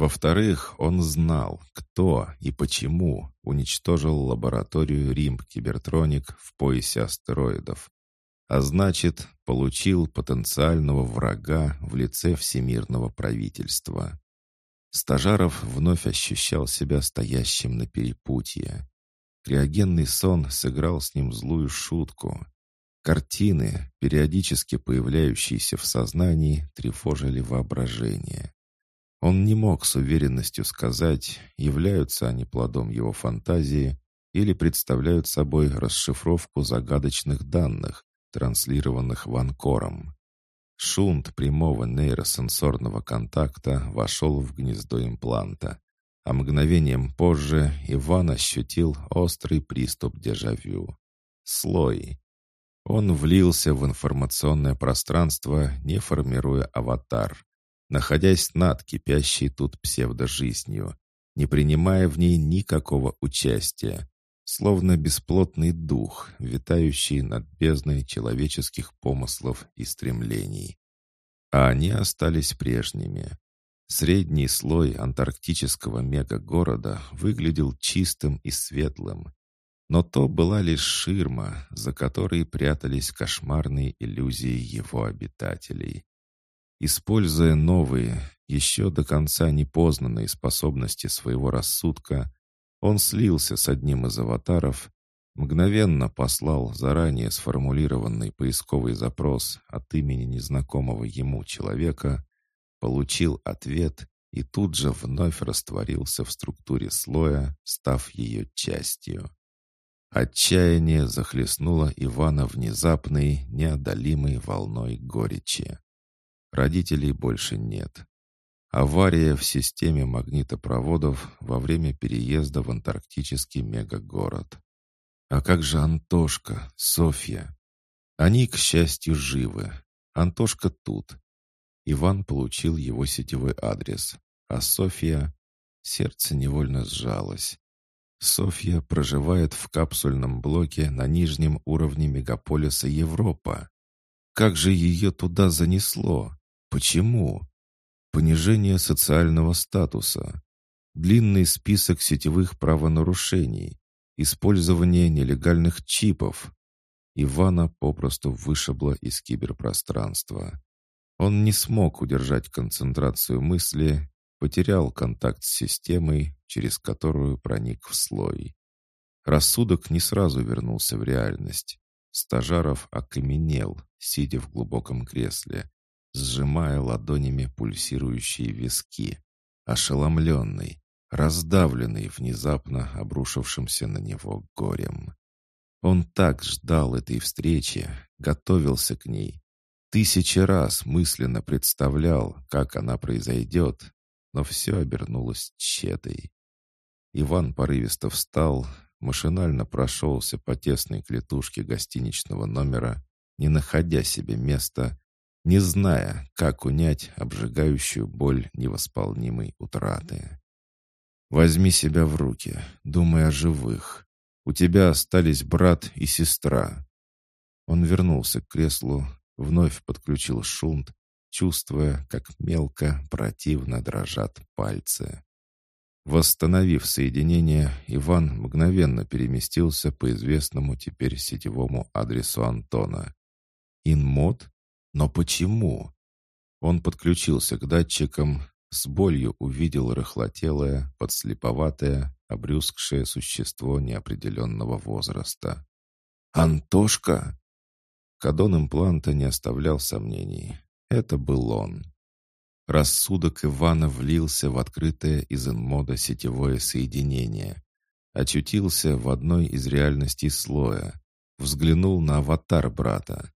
S1: Во-вторых, он знал, кто и почему уничтожил лабораторию Римб Кибертроник в поясе астероидов, а значит, получил потенциального врага в лице всемирного правительства. Стажаров вновь ощущал себя стоящим на перепутье. Криогенный сон сыграл с ним злую шутку. Картины, периодически появляющиеся в сознании, тревожили воображение. Он не мог с уверенностью сказать, являются они плодом его фантазии или представляют собой расшифровку загадочных данных, транслированных Ванкором. Шунт прямого нейросенсорного контакта вошел в гнездо импланта, а мгновением позже Иван ощутил острый приступ дежавю. Слой. Он влился в информационное пространство, не формируя аватар, находясь над кипящей тут псевдожизнью, не принимая в ней никакого участия, словно бесплотный дух, витающий над бездной человеческих помыслов и стремлений. А они остались прежними. Средний слой антарктического мегагорода выглядел чистым и светлым, но то была лишь ширма, за которой прятались кошмарные иллюзии его обитателей. Используя новые, еще до конца непознанные способности своего рассудка, он слился с одним из аватаров, мгновенно послал заранее сформулированный поисковый запрос от имени незнакомого ему человека, получил ответ и тут же вновь растворился в структуре слоя, став ее частью. Отчаяние захлестнуло Ивана внезапной, неодолимой волной горечи. Родителей больше нет. Авария в системе магнитопроводов во время переезда в антарктический мегагород. А как же Антошка, Софья? Они, к счастью, живы. Антошка тут. Иван получил его сетевой адрес, а Софья... Сердце невольно сжалось. Софья проживает в капсульном блоке на нижнем уровне мегаполиса Европа. Как же ее туда занесло? Почему? Понижение социального статуса, длинный список сетевых правонарушений, использование нелегальных чипов. Ивана попросту вышибло из киберпространства. Он не смог удержать концентрацию мысли, потерял контакт с системой, через которую проник в слой. Рассудок не сразу вернулся в реальность. Стажаров окаменел, сидя в глубоком кресле, сжимая ладонями пульсирующие виски, ошеломленный, раздавленный внезапно обрушившимся на него горем. Он так ждал этой встречи, готовился к ней. Тысячи раз мысленно представлял, как она произойдет, но все обернулось тщетой. Иван порывисто встал, машинально прошелся по тесной клетушке гостиничного номера, не находя себе места, не зная, как унять обжигающую боль невосполнимой утраты. «Возьми себя в руки, думай о живых. У тебя остались брат и сестра. Он вернулся к креслу, вновь подключил шунт, чувствуя, как мелко, противно дрожат пальцы. Восстановив соединение, Иван мгновенно переместился по известному теперь сетевому адресу Антона. «Инмод? Но почему?» Он подключился к датчикам, с болью увидел рыхлотелое, подслеповатое, обрюзгшее существо неопределенного возраста. «Антошка!» Кадон импланта не оставлял сомнений. Это был он. Рассудок Ивана влился в открытое из инмода сетевое соединение. Очутился в одной из реальностей слоя. Взглянул на аватар брата.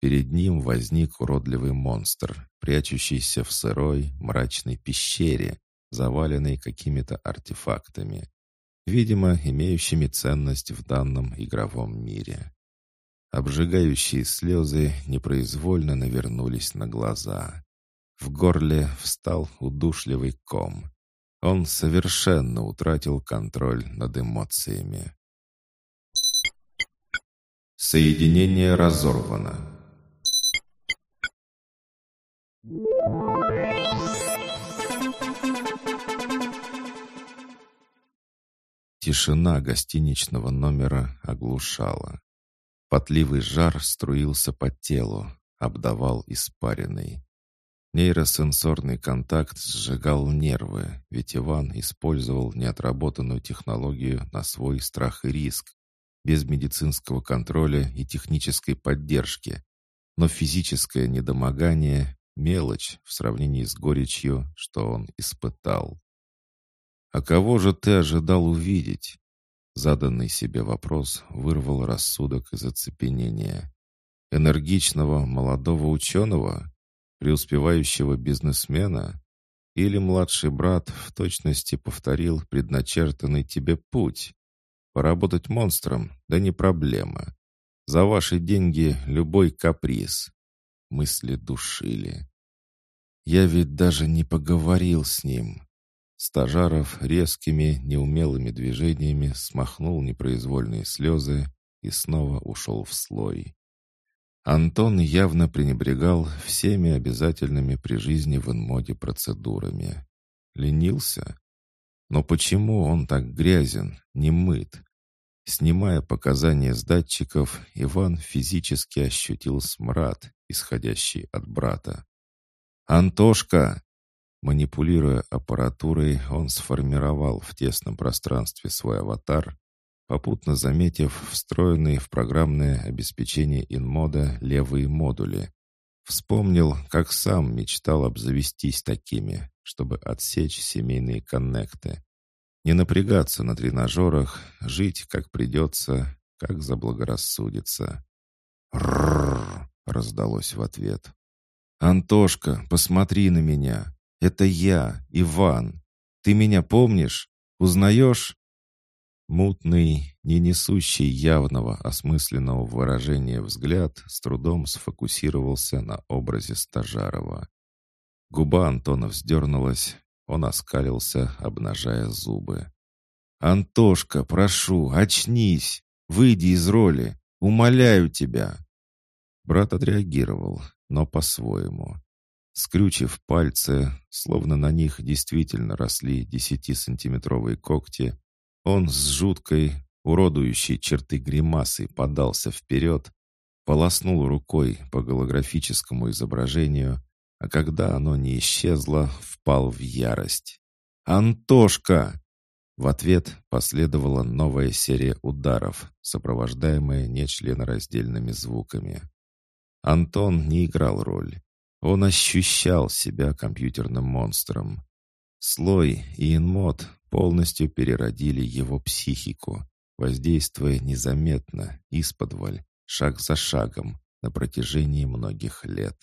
S1: Перед ним возник уродливый монстр, прячущийся в сырой, мрачной пещере, заваленной какими-то артефактами, видимо, имеющими ценность в данном игровом мире. Обжигающие слезы непроизвольно навернулись на глаза. В горле встал удушливый ком. Он совершенно утратил контроль над эмоциями. Соединение разорвано. Тишина гостиничного номера оглушала. Потливый жар струился по телу, обдавал испариной. Нейросенсорный контакт сжигал нервы, ведь Иван использовал неотработанную технологию на свой страх и риск, без медицинского контроля и технической поддержки. Но физическое недомогание — мелочь в сравнении с горечью, что он испытал. «А кого же ты ожидал увидеть?» Заданный себе вопрос вырвал рассудок из оцепенения. Энергичного молодого ученого? Преуспевающего бизнесмена? Или младший брат в точности повторил предначертанный тебе путь? Поработать монстром? Да не проблема. За ваши деньги любой каприз. Мысли душили. Я ведь даже не поговорил с ним. Стажаров резкими, неумелыми движениями смахнул непроизвольные слезы и снова ушел в слой. Антон явно пренебрегал всеми обязательными при жизни в инмоде процедурами. Ленился? Но почему он так грязен, не мыт? Снимая показания с датчиков, Иван физически ощутил смрад, исходящий от брата. «Антошка!» Манипулируя аппаратурой, он сформировал в тесном пространстве свой аватар, попутно заметив встроенные в программное обеспечение инмода левые модули. Вспомнил, как сам мечтал обзавестись такими, чтобы отсечь семейные коннекты. Не напрягаться на тренажерах, жить как придется, как заблагорассудится. «Ррррр!» — раздалось в ответ. «Антошка, посмотри на меня!» Это я, Иван. Ты меня помнишь? Узнаешь?» Мутный, не несущий явного осмысленного выражения взгляд с трудом сфокусировался на образе Стажарова. Губа Антона вздернулась, он оскалился, обнажая зубы. «Антошка, прошу, очнись! Выйди из роли! Умоляю тебя!» Брат отреагировал, но по-своему. Скрючив пальцы, словно на них действительно росли десятисантиметровые когти, он с жуткой, уродующей черты гримасы подался вперед, полоснул рукой по голографическому изображению, а когда оно не исчезло, впал в ярость. «Антошка!» В ответ последовала новая серия ударов, сопровождаемая нечленораздельными звуками. Антон не играл роль. Он ощущал себя компьютерным монстром. Слой и инмод полностью переродили его психику, воздействуя незаметно, исподволь, шаг за шагом, на протяжении многих лет.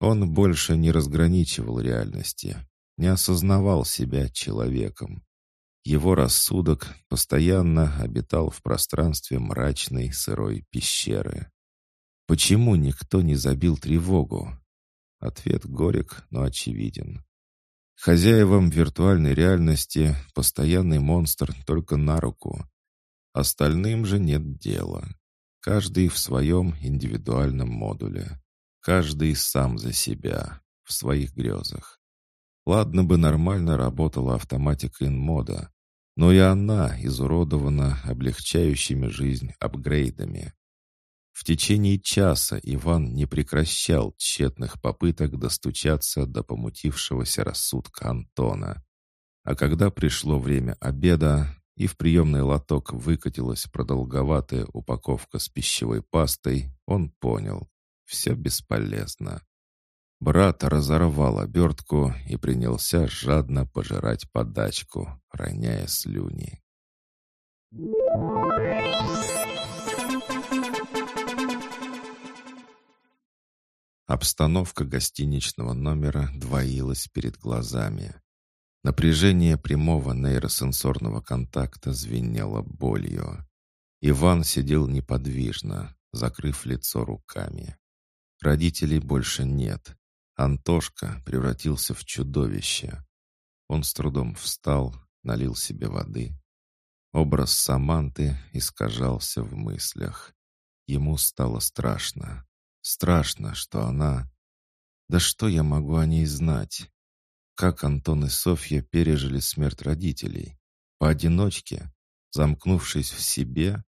S1: Он больше не разграничивал реальности, не осознавал себя человеком. Его рассудок постоянно обитал в пространстве мрачной сырой пещеры. Почему никто не забил тревогу? Ответ горек, но очевиден. Хозяевам виртуальной реальности постоянный монстр только на руку. Остальным же нет дела. каждый в своем индивидуальном модуле. Каждый сам за себя, в своих грезах. Ладно бы нормально работала автоматика инмода, но и она изуродована облегчающими жизнь апгрейдами. В течение часа Иван не прекращал тщетных попыток достучаться до помутившегося рассудка Антона. А когда пришло время обеда, и в приемный лоток выкатилась продолговатая упаковка с пищевой пастой, он понял — все бесполезно. Брат разорвал обертку и принялся жадно пожирать подачку, роняя слюни. Обстановка гостиничного номера двоилась перед глазами. Напряжение прямого нейросенсорного контакта звенело болью. Иван сидел неподвижно, закрыв лицо руками. Родителей больше нет. Антошка превратился в чудовище. Он с трудом встал, налил себе воды. Образ Саманты искажался в мыслях. Ему стало страшно. Страшно, что она... Да что я могу о ней знать? Как Антон и Софья пережили смерть родителей? Поодиночке? Замкнувшись в себе?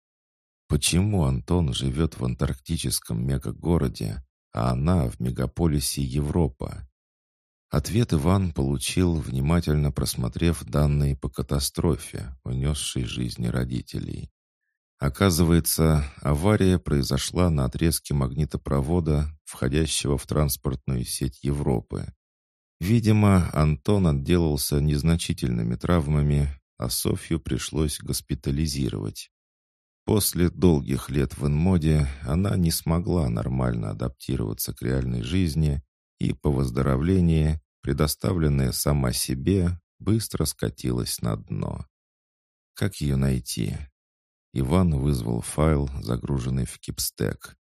S1: Почему Антон живет в антарктическом мегагороде, а она в мегаполисе Европа. Ответ Иван получил, внимательно просмотрев данные по катастрофе, унесшей жизни родителей. Оказывается, авария произошла на отрезке магнитопровода, входящего в транспортную сеть Европы. Видимо, Антон отделался незначительными травмами, а Софью пришлось госпитализировать. После долгих лет в инмоде она не смогла нормально адаптироваться к реальной жизни и по выздоровлении, предоставленная сама себе, быстро скатилась на дно. Как ее найти? Иван вызвал файл, загруженный в кипстек.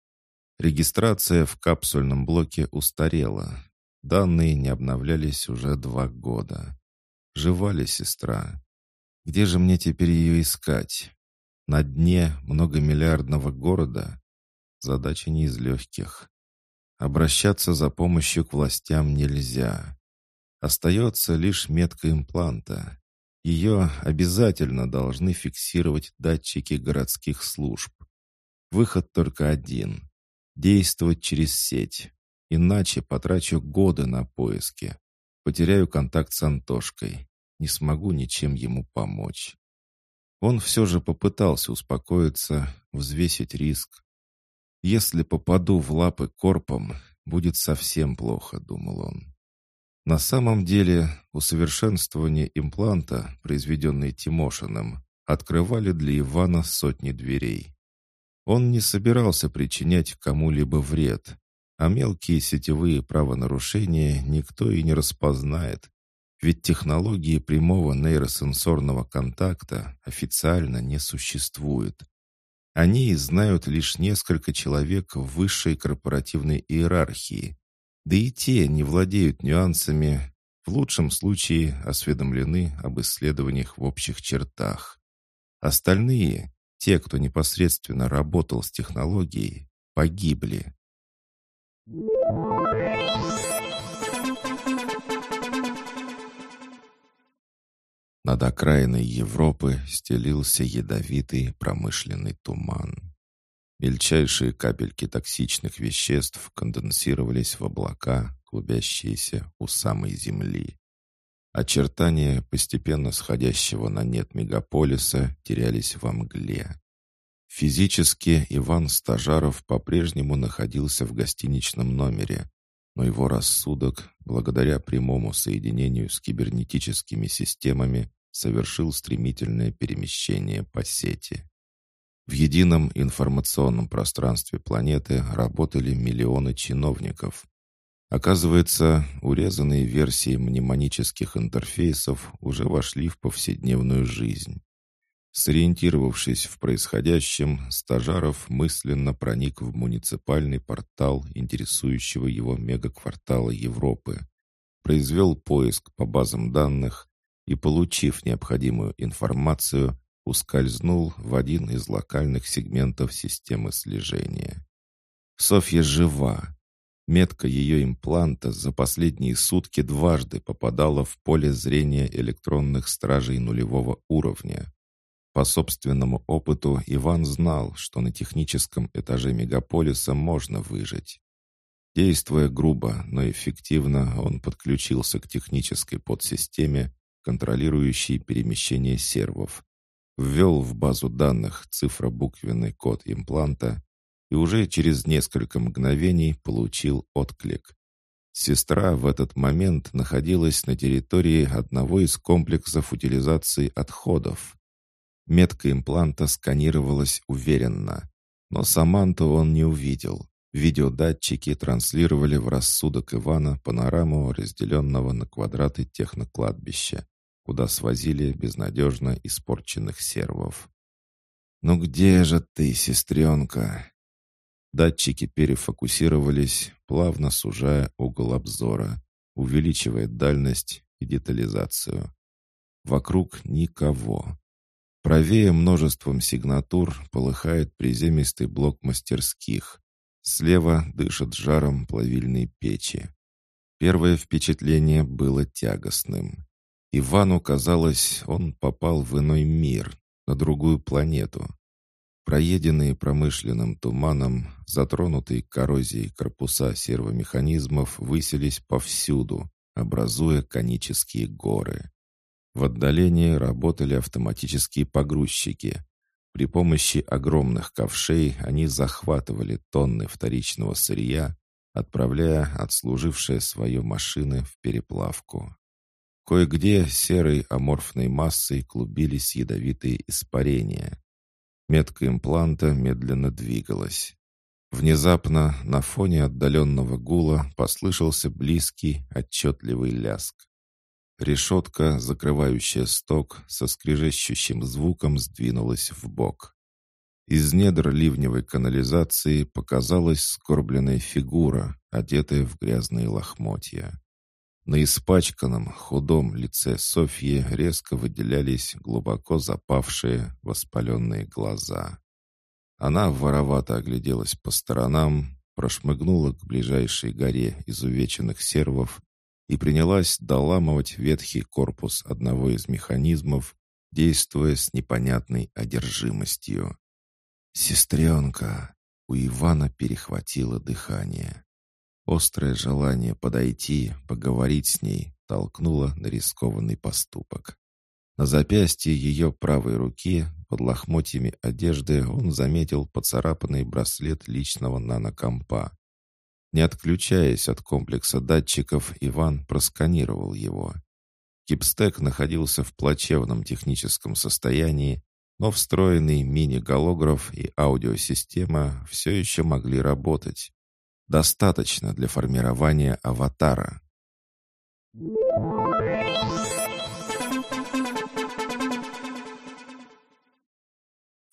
S1: Регистрация в капсульном блоке устарела. Данные не обновлялись уже два года. Жива ли сестра? Где же мне теперь ее искать? На дне многомиллиардного города задача не из легких. Обращаться за помощью к властям нельзя. Остается лишь метка импланта. Ее обязательно должны фиксировать датчики городских служб. Выход только один — действовать через сеть. Иначе потрачу годы на поиски. Потеряю контакт с Антошкой. Не смогу ничем ему помочь. Он все же попытался успокоиться, взвесить риск. «Если попаду в лапы корпом, будет совсем плохо», — думал он. На самом деле, усовершенствование импланта, произведенное Тимошиным, открывали для Ивана сотни дверей. Он не собирался причинять кому-либо вред, а мелкие сетевые правонарушения никто и не распознает, ведь технологии прямого нейросенсорного контакта официально не существует. Они знают лишь несколько человек в высшей корпоративной иерархии, да и те не владеют нюансами, в лучшем случае осведомлены об исследованиях в общих чертах. Остальные, те, кто непосредственно работал с технологией, погибли. Над окраиной Европы стелился ядовитый промышленный туман. Мельчайшие капельки токсичных веществ конденсировались в облака, клубящиеся у самой земли. Очертания постепенно сходящего на нет мегаполиса терялись во мгле. Физически Иван Стажаров по-прежнему находился в гостиничном номере, но его рассудок, благодаря прямому соединению с кибернетическими системами, совершил стремительное перемещение по сети. В едином информационном пространстве планеты работали миллионы чиновников. Оказывается, урезанные версии мнемонических интерфейсов уже вошли в повседневную жизнь. Сориентировавшись в происходящем, Стажаров мысленно проник в муниципальный портал интересующего его мегаквартала Европы, произвел поиск по базам данных и, получив необходимую информацию, ускользнул в один из локальных сегментов системы слежения. Софья жива. Метка ее импланта за последние сутки дважды попадала в поле зрения электронных стражей нулевого уровня. По собственному опыту Иван знал, что на техническом этаже мегаполиса можно выжить. Действуя грубо, но эффективно, он подключился к технической подсистеме, контролирующей перемещение сервов, ввел в базу данных цифробуквенный код импланта и уже через несколько мгновений получил отклик. Сестра в этот момент находилась на территории одного из комплексов утилизации отходов. Метка импланта сканировалась уверенно, но Саманту он не увидел. Видеодатчики транслировали в рассудок Ивана панораму разделенного на квадраты технокладбища, куда свозили безнадежно испорченных сервов. «Ну где же ты, сестренка?» Датчики перефокусировались, плавно сужая угол обзора, увеличивая дальность и детализацию. Вокруг никого. Правее множеством сигнатур полыхает приземистый блок мастерских, Слева дышат жаром плавильные печи. Первое впечатление было тягостным. Ивану казалось, он попал в иной мир, на другую планету. Проеденные промышленным туманом, затронутые коррозией корпуса сервомеханизмов высились повсюду, образуя конические горы. В отдалении работали автоматические погрузчики, при помощи огромных ковшей они захватывали тонны вторичного сырья, отправляя отслужившие свое машины в переплавку. Кое-где серой аморфной массой клубились ядовитые испарения. Метка импланта медленно двигалась. Внезапно на фоне отдаленного гула послышался близкий, отчетливый ляск. Решетка, закрывающая сток, со скрежещущим звуком сдвинулась в бок. Из недр ливневой канализации показалась скорбленная фигура, одетая в грязные лохмотья. На испачканном, худом лице Софьи резко выделялись глубоко запавшие, воспаленные глаза. Она воровато огляделась по сторонам, прошмыгнула к ближайшей горе изувеченных сервов и принялась доламывать ветхий корпус одного из механизмов, действуя с непонятной одержимостью. «Сестренка!» У Ивана перехватило дыхание. Острое желание подойти, поговорить с ней, толкнуло на рискованный поступок. На запястье ее правой руки, под лохмотьями одежды, он заметил поцарапанный браслет личного нанокомпа. Не отключаясь от комплекса датчиков, Иван просканировал его. Кипстек находился в плачевном техническом состоянии, но встроенный мини-голограф и аудиосистема все еще могли работать. Достаточно для формирования аватара.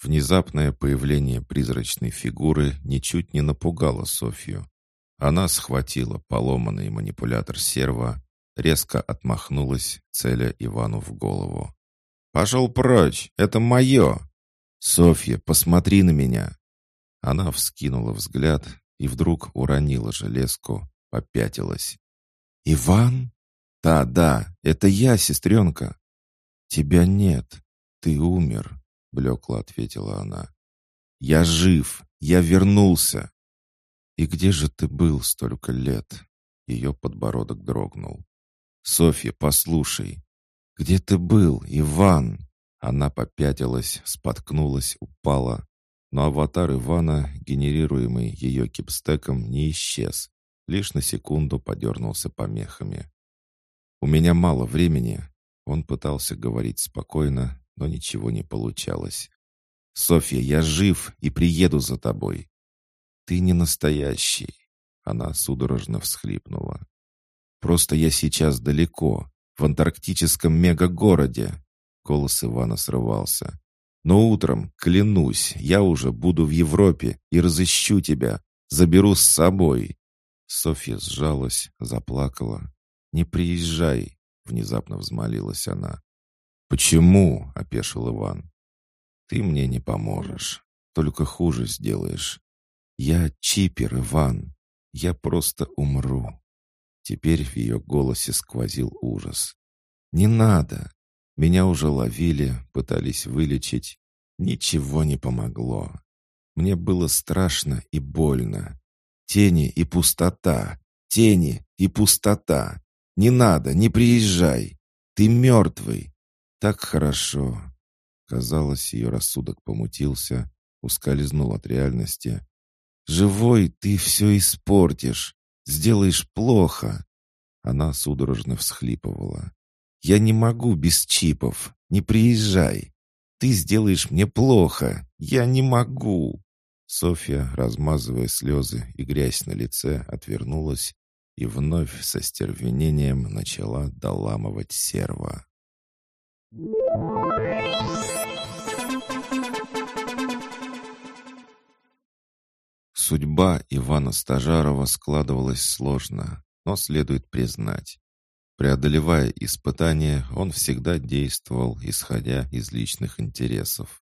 S1: Внезапное появление призрачной фигуры ничуть не напугало Софью. Она схватила поломанный манипулятор серва, резко отмахнулась, целя Ивану в голову. «Пошел прочь! Это мое!» «Софья, посмотри на меня!» Она вскинула взгляд и вдруг уронила железку, попятилась. «Иван?» «Да, да, это я, сестренка!» «Тебя нет, ты умер», — блекло ответила она. «Я жив, я вернулся!» «И где же ты был столько лет?» Ее подбородок дрогнул. «Софья, послушай. Где ты был, Иван?» Она попятилась, споткнулась, упала. Но аватар Ивана, генерируемый ее кипстеком, не исчез. Лишь на секунду подернулся помехами. «У меня мало времени». Он пытался говорить спокойно, но ничего не получалось. «Софья, я жив и приеду за тобой. «Ты не настоящий!» Она судорожно всхлипнула. «Просто я сейчас далеко, в антарктическом мегагороде!» Голос Ивана срывался. «Но утром, клянусь, я уже буду в Европе и разыщу тебя, заберу с собой!» Софья сжалась, заплакала. «Не приезжай!» — внезапно взмолилась она. «Почему?» — опешил Иван. Ты мне не поможешь, только хуже сделаешь. Я чипер, Иван. Я просто умру. Теперь в ее голосе сквозил ужас. «Не надо! Меня уже ловили, пытались вылечить. Ничего не помогло. Мне было страшно и больно. Тени и пустота, тени и пустота. Не надо, не приезжай. Ты мертвый. Так хорошо». Казалось, ее рассудок помутился, ускользнул от реальности. «Живой ты все испортишь сделаешь плохо». Она судорожно всхлипывала. «Я не могу без чипов. Не приезжай. Ты сделаешь мне плохо. Я не могу». Софья, размазывая слезы и грязь на лице, отвернулась и вновь со стервенением начала доламывать серва. Судьба Ивана Стажарова складывалась сложно, но следует признать. Преодолевая испытания, он всегда действовал, исходя из личных интересов.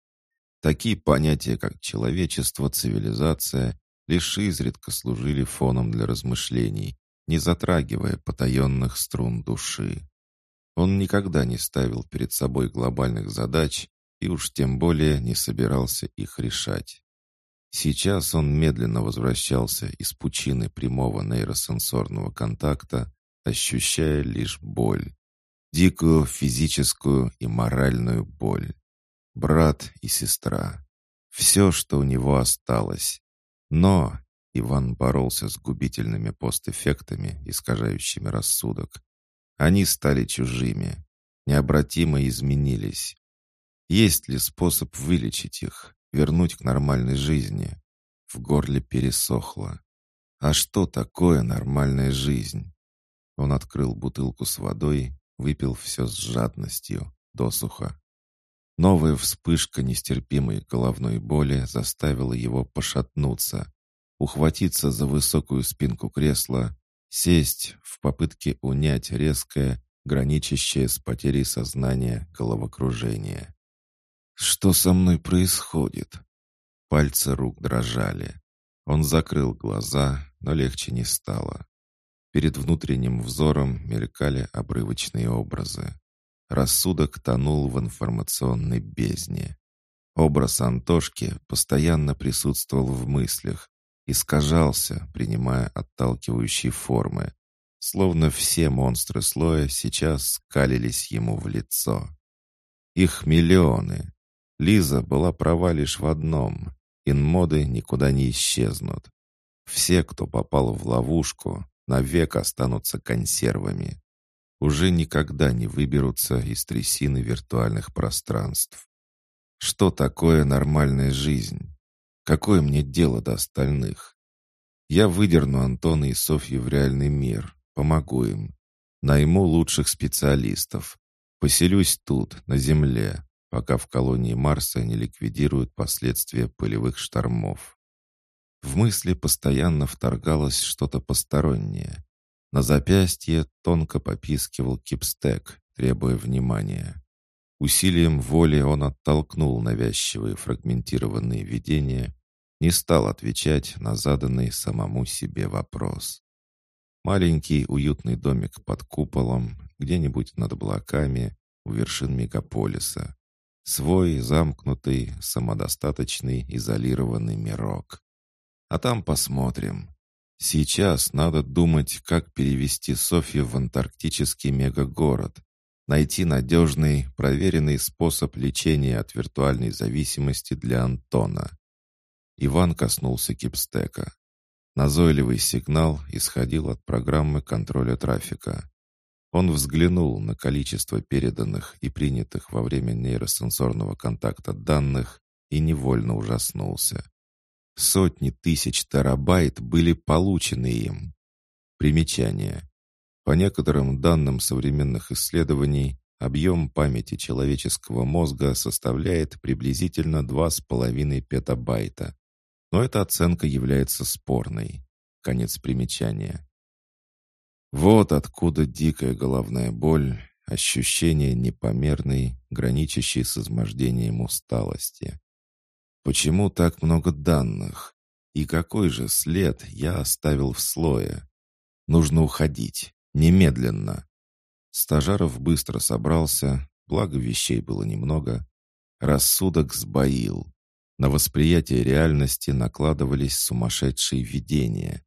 S1: Такие понятия, как человечество, цивилизация, лишь изредка служили фоном для размышлений, не затрагивая потаенных струн души. Он никогда не ставил перед собой глобальных задач и уж тем более не собирался их решать. Сейчас он медленно возвращался из пучины прямого нейросенсорного контакта, ощущая лишь боль. Дикую физическую и моральную боль. Брат и сестра. Все, что у него осталось. Но Иван боролся с губительными постэффектами, искажающими рассудок. Они стали чужими, необратимо изменились. Есть ли способ вылечить их? вернуть к нормальной жизни. В горле пересохло. А что такое нормальная жизнь? Он открыл бутылку с водой, выпил все с жадностью, досуха. Новая вспышка нестерпимой головной боли заставила его пошатнуться, ухватиться за высокую спинку кресла, сесть в попытке унять резкое, граничащее с потерей сознания головокружение. Что со мной происходит? Пальцы рук дрожали. Он закрыл глаза, но легче не стало. Перед внутренним взором мелькали обрывочные образы. Рассудок тонул в информационной бездне. Образ Антошки постоянно присутствовал в мыслях, искажался, принимая отталкивающие формы, словно все монстры слоя сейчас скалились ему в лицо. Их миллионы, Лиза была права лишь в одном. Инмоды никуда не исчезнут. Все, кто попал в ловушку, навек останутся консервами. Уже никогда не выберутся из трясины виртуальных пространств. Что такое нормальная жизнь? Какое мне дело до остальных? Я выдерну Антона и Софью в реальный мир, помогу им. Найму лучших специалистов. Поселюсь тут, на Земле, пока в колонии Марса не ликвидируют последствия пылевых штормов. В мысли постоянно вторгалось что-то постороннее. На запястье тонко попискивал кипстек, требуя внимания. Усилием воли он оттолкнул навязчивые фрагментированные видения, не стал отвечать на заданный самому себе вопрос. Маленький уютный домик под куполом, где-нибудь над облаками, у вершин мегаполиса. Свой замкнутый, самодостаточный, изолированный мирок. А там посмотрим. Сейчас надо думать, как перевести Софью в антарктический мегагород. Найти надежный, проверенный способ лечения от виртуальной зависимости для Антона. Иван коснулся кипстека. Назойливый сигнал исходил от программы контроля трафика. Он взглянул на количество переданных и принятых во время нейросенсорного контакта данных и невольно ужаснулся. Сотни тысяч терабайт были получены им. Примечание. По некоторым данным современных исследований, объем памяти человеческого мозга составляет приблизительно 2,5 петабайта. Но эта оценка является спорной. Конец примечания. Вот откуда дикая головная боль, ощущение непомерной, граничащей с измождением усталости. Почему так много данных? И какой же след я оставил в слое? Нужно уходить. Немедленно. Стажаров быстро собрался, благо вещей было немного. Рассудок сбоил. На восприятие реальности накладывались сумасшедшие видения.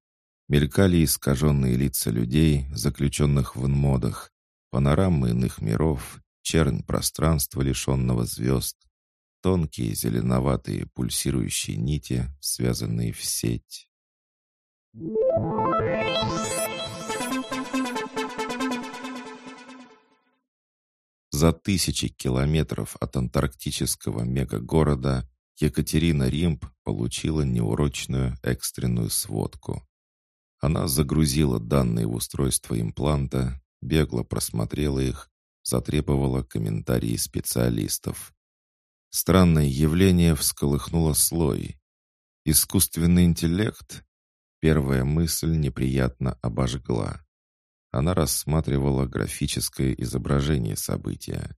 S1: Мелькали искаженные лица людей, заключенных в инмодах, панорамы иных миров, чернь пространства, лишенного звезд, тонкие зеленоватые пульсирующие нити, связанные в сеть. За тысячи километров от антарктического мегагорода Екатерина Римб получила неурочную экстренную сводку. Она загрузила данные в устройство импланта, бегло просмотрела их, затребовала комментарии специалистов. Странное явление всколыхнуло слой. Искусственный интеллект? Первая мысль неприятно обожгла. Она рассматривала графическое изображение события.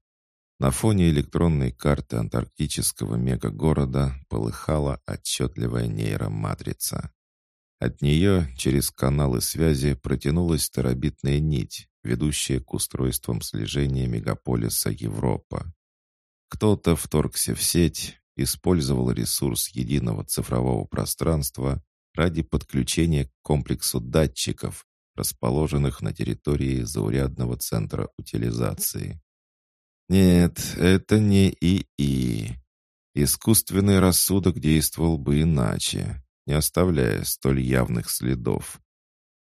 S1: На фоне электронной карты антарктического мегагорода полыхала отчетливая нейроматрица. От нее через каналы связи протянулась терабитная нить, ведущая к устройствам слежения мегаполиса Европа. Кто-то вторгся в сеть, использовал ресурс единого цифрового пространства ради подключения к комплексу датчиков, расположенных на территории заурядного центра утилизации. Нет, это не ИИ. Искусственный рассудок действовал бы иначе, не оставляя столь явных следов.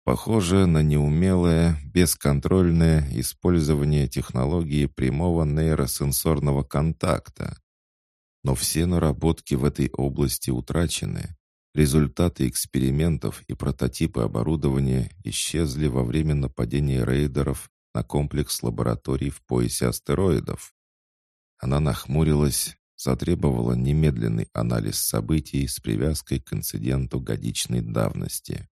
S1: Похоже на неумелое, бесконтрольное использование технологии прямого нейросенсорного контакта. Но все наработки в этой области утрачены. Результаты экспериментов и прототипы оборудования исчезли во время нападения рейдеров на комплекс лабораторий в поясе астероидов. Она нахмурилась, затребовала немедленный анализ событий с привязкой к инциденту годичной давности.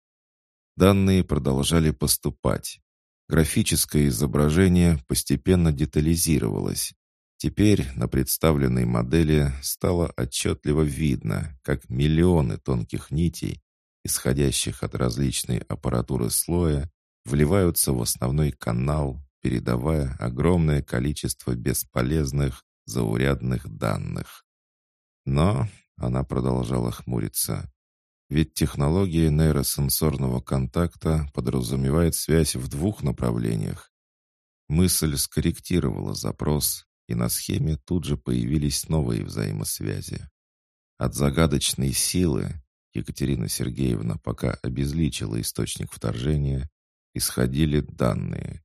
S1: Данные продолжали поступать. Графическое изображение постепенно детализировалось. Теперь на представленной модели стало отчетливо видно, как миллионы тонких нитей, исходящих от различной аппаратуры слоя, вливаются в основной канал, передавая огромное количество бесполезных, заурядных данных. Но она продолжала хмуриться. Ведь технология нейросенсорного контакта подразумевает связь в двух направлениях. Мысль скорректировала запрос, и на схеме тут же появились новые взаимосвязи. От загадочной силы Екатерина Сергеевна пока обезличила источник вторжения, исходили данные.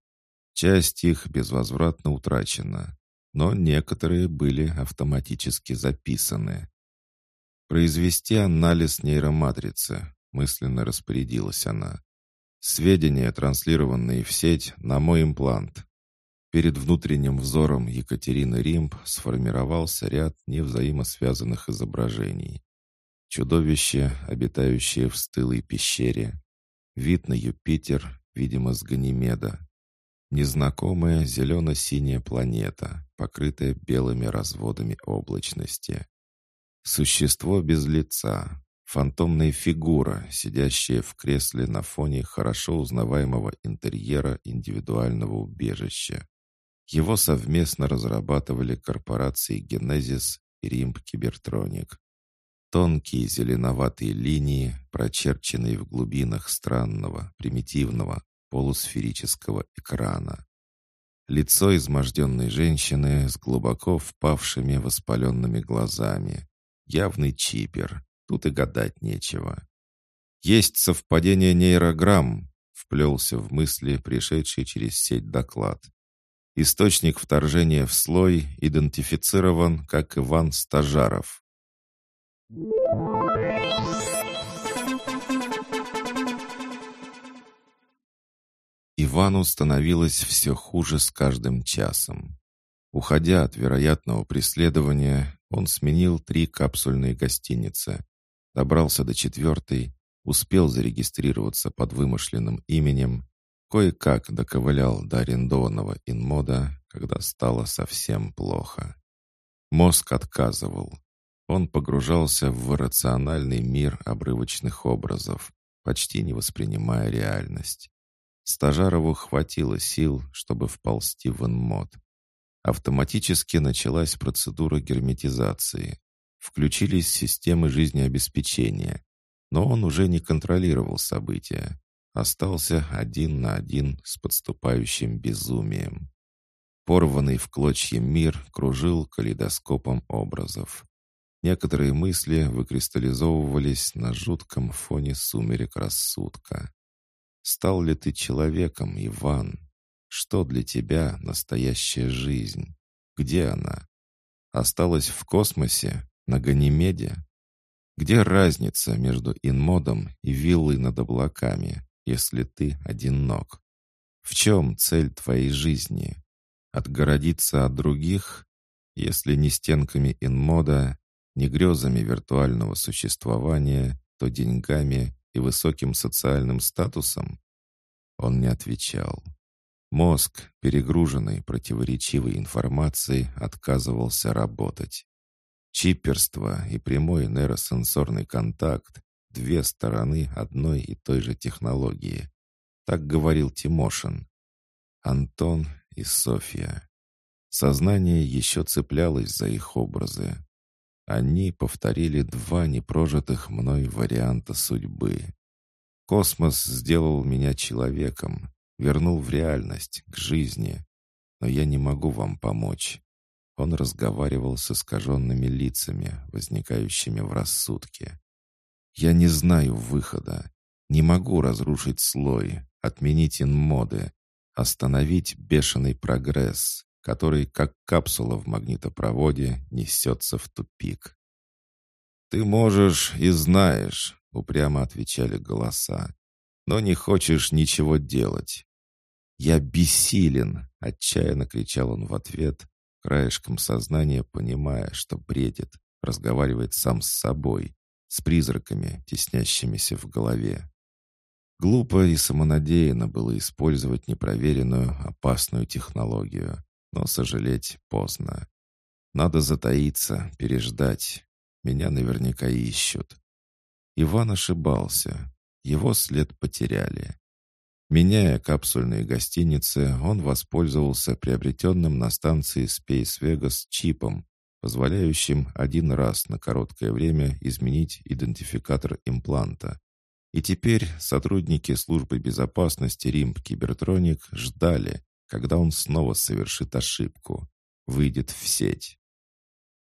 S1: Часть их безвозвратно утрачена, но некоторые были автоматически записаны. «Произвести анализ нейроматрицы», — мысленно распорядилась она. «Сведения, транслированные в сеть, на мой имплант». Перед внутренним взором Екатерины Римб сформировался ряд невзаимосвязанных изображений. Чудовище, обитающее в стылой пещере. Вид на Юпитер, видимо, с Ганимеда. Незнакомая зелено-синяя планета, покрытая белыми разводами облачности. Существо без лица, фантомная фигура, сидящая в кресле на фоне хорошо узнаваемого интерьера индивидуального убежища. Его совместно разрабатывали корпорации «Генезис» и «Римб Кибертроник». Тонкие зеленоватые линии, прочерченные в глубинах странного, примитивного, полусферического экрана. Лицо изможденной женщины с глубоко впавшими воспаленными глазами. Явный чипер. Тут и гадать нечего. Есть совпадение нейрограмм, вплелся в мысли пришедший через сеть доклад. Источник вторжения в слой идентифицирован как Иван Стажаров. Ивану становилось все хуже с каждым часом. Уходя от вероятного преследования, он сменил три капсульные гостиницы, добрался до четвертой, успел зарегистрироваться под вымышленным именем, кое-как доковылял до арендованного инмода, когда стало совсем плохо. Мозг отказывал. Он погружался в рациональный мир обрывочных образов, почти не воспринимая реальность. Стажарову хватило сил, чтобы вползти в инмод. Автоматически началась процедура герметизации. Включились системы жизнеобеспечения, но он уже не контролировал события. Остался один на один с подступающим безумием. Порванный в клочья мир кружил калейдоскопом образов. Некоторые мысли выкристаллизовывались на жутком фоне сумерек рассудка. «Стал ли ты человеком, Иван? Что для тебя настоящая жизнь? Где она? Осталась в космосе? На Ганимеде? Где разница между инмодом и виллой над облаками, если ты одинок? В чем цель твоей жизни? Отгородиться от других? Если не стенками инмода, не грезами виртуального существования, то деньгами и высоким социальным статусом? Он не отвечал. Мозг, перегруженный противоречивой информацией, отказывался работать. Чиперство и прямой нейросенсорный контакт — две стороны одной и той же технологии. Так говорил Тимошин. Антон и Софья. Сознание еще цеплялось за их образы. Они повторили два непрожитых мной варианта судьбы. Космос сделал меня человеком, вернул в реальность, к жизни. Но я не могу вам помочь. Он разговаривал с искаженными лицами, возникающими в рассудке. «Я не знаю выхода. Не могу разрушить слой, отменить инмоды, остановить бешеный прогресс, который, как капсула в магнитопроводе, несется в тупик. «Ты можешь и знаешь», — упрямо отвечали голоса, «но не хочешь ничего делать». «Я бессилен!» — отчаянно кричал он в ответ, краешком сознания понимая, что бредит, разговаривает сам с собой, с призраками, теснящимися в голове. Глупо и самонадеянно было использовать непроверенную, опасную технологию, но сожалеть поздно. Надо затаиться, переждать. Меня наверняка ищут. Иван ошибался. Его след потеряли. Меняя капсульные гостиницы, он воспользовался приобретенным на станции Space Vegas чипом, позволяющим один раз на короткое время изменить идентификатор импланта. И теперь сотрудники службы безопасности Рим Кибертроник ждали, когда он снова совершит ошибку, выйдет в сеть.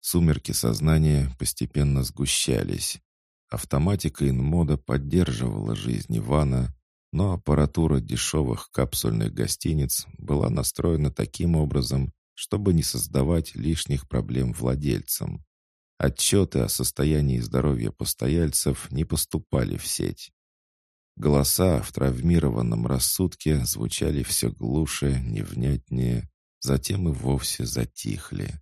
S1: Сумерки сознания постепенно сгущались. Автоматика инмода поддерживала жизнь Ивана, но аппаратура дешевых капсульных гостиниц была настроена таким образом, чтобы не создавать лишних проблем владельцам. Отчеты о состоянии здоровья постояльцев не поступали в сеть. Голоса в травмированном рассудке звучали все глуше, невнятнее, затем и вовсе затихли.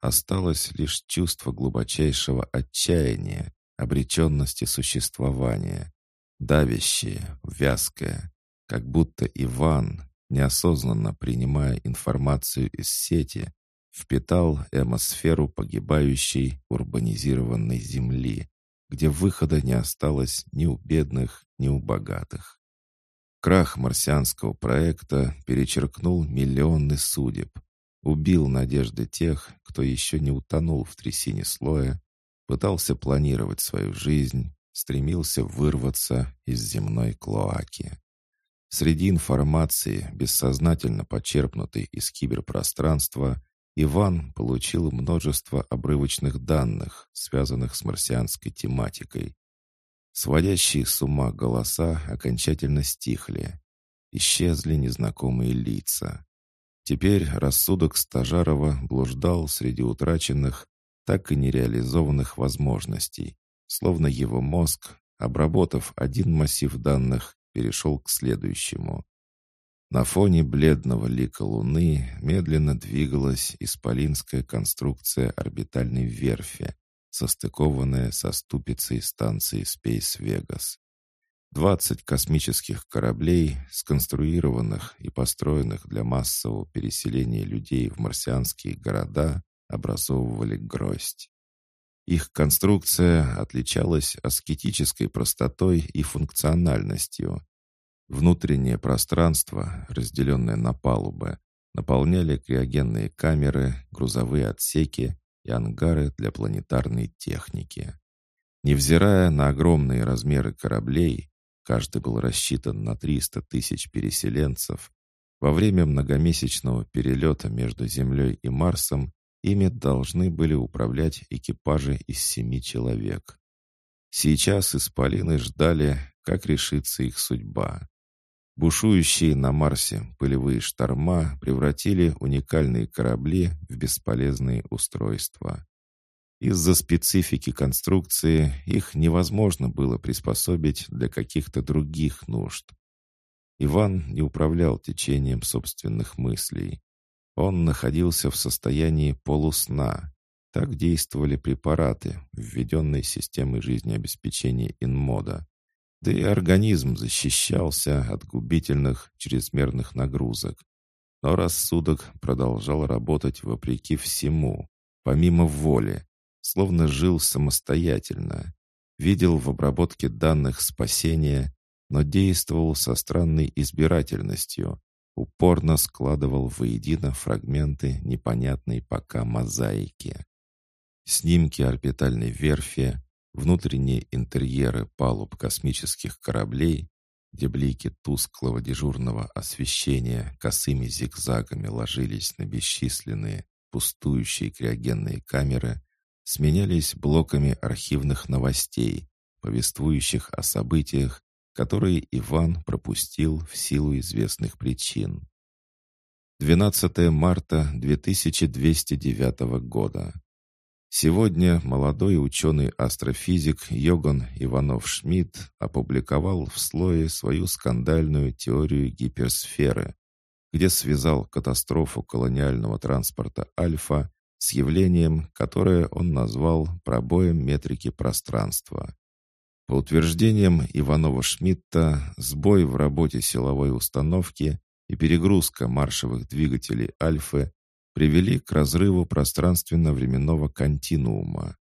S1: Осталось лишь чувство глубочайшего отчаяния, обреченности существования, давящее, вязкое, как будто Иван, неосознанно принимая информацию из сети, впитал эмосферу погибающей урбанизированной земли, где выхода не осталось ни у бедных, ни у богатых. Крах марсианского проекта перечеркнул миллионы судеб, убил надежды тех, кто еще не утонул в трясине слоя, пытался планировать свою жизнь, стремился вырваться из земной клоаки. Среди информации, бессознательно почерпнутой из киберпространства, Иван получил множество обрывочных данных, связанных с марсианской тематикой. Сводящие с ума голоса окончательно стихли. Исчезли незнакомые лица. Теперь рассудок Стажарова блуждал среди утраченных, так и нереализованных возможностей, словно его мозг, обработав один массив данных, перешел к следующему. На фоне бледного лика Луны медленно двигалась исполинская конструкция орбитальной верфи, состыкованная со ступицей станции Space Vegas. Двадцать космических кораблей, сконструированных и построенных для массового переселения людей в марсианские города, образовывали гроздь. Их конструкция отличалась аскетической простотой и функциональностью. Внутреннее пространство, разделенное на палубы, наполняли криогенные камеры, грузовые отсеки и ангары для планетарной техники. Невзирая на огромные размеры кораблей, каждый был рассчитан на 300 тысяч переселенцев, во время многомесячного перелета между Землей и Марсом ими должны были управлять экипажи из семи человек. Сейчас исполины ждали, как решится их судьба. Бушующие на Марсе пылевые шторма превратили уникальные корабли в бесполезные устройства. Из-за специфики конструкции их невозможно было приспособить для каких-то других нужд. Иван не управлял течением собственных мыслей. Он находился в состоянии полусна. Так действовали препараты, введенные системой жизнеобеспечения Инмода. Да и организм защищался от губительных чрезмерных нагрузок. Но рассудок продолжал работать вопреки всему, помимо воли, словно жил самостоятельно. Видел в обработке данных спасения, но действовал со странной избирательностью, упорно складывал воедино фрагменты непонятной пока мозаики. Снимки орбитальной верфи, внутренние интерьеры палуб космических кораблей, где блики тусклого дежурного освещения косыми зигзагами ложились на бесчисленные пустующие криогенные камеры, сменялись блоками архивных новостей, повествующих о событиях, которые Иван пропустил в силу известных причин. 12 марта 2209 года. Сегодня молодой ученый-астрофизик Йоган Иванов-Шмидт опубликовал в слое свою скандальную теорию гиперсферы, где связал катастрофу колониального транспорта «Альфа» с явлением, которое он назвал пробоем метрики пространства. По утверждениям Иванова-Шмидта, сбой в работе силовой установки и перегрузка маршевых двигателей «Альфы» привели к разрыву пространственно-временного континуума.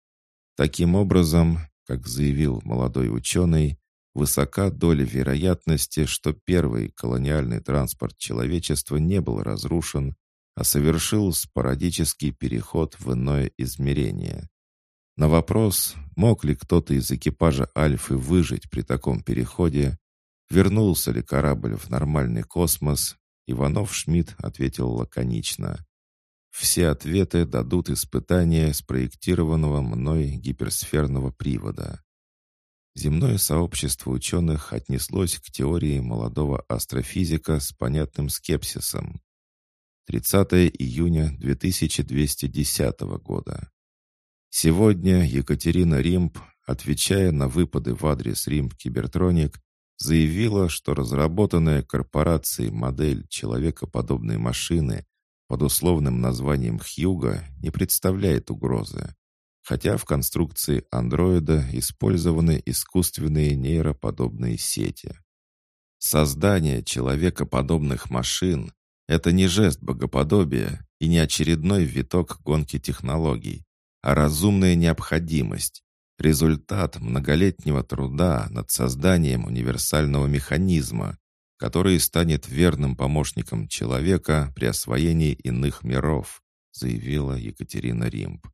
S1: Таким образом, как заявил молодой ученый, высока доля вероятности, что первый колониальный транспорт человечества не был разрушен, а совершил спорадический переход в иное измерение. На вопрос, мог ли кто-то из экипажа «Альфы» выжить при таком переходе, вернулся ли корабль в нормальный космос, Иванов-Шмидт ответил лаконично. Все ответы дадут испытания спроектированного мной гиперсферного привода. Земное сообщество ученых отнеслось к теории молодого астрофизика с понятным скепсисом. 30 июня 2210 года. Сегодня Екатерина Римп, отвечая на выпады в адрес Римп Кибертроник, заявила, что разработанная корпорацией модель человекоподобной машины под условным названием «Хьюга» не представляет угрозы, хотя в конструкции андроида использованы искусственные нейроподобные сети. Создание человекоподобных машин – это не жест богоподобия и не очередной виток гонки технологий, а разумная необходимость, результат многолетнего труда над созданием универсального механизма, который станет верным помощником человека при освоении иных миров, заявила Екатерина Римб.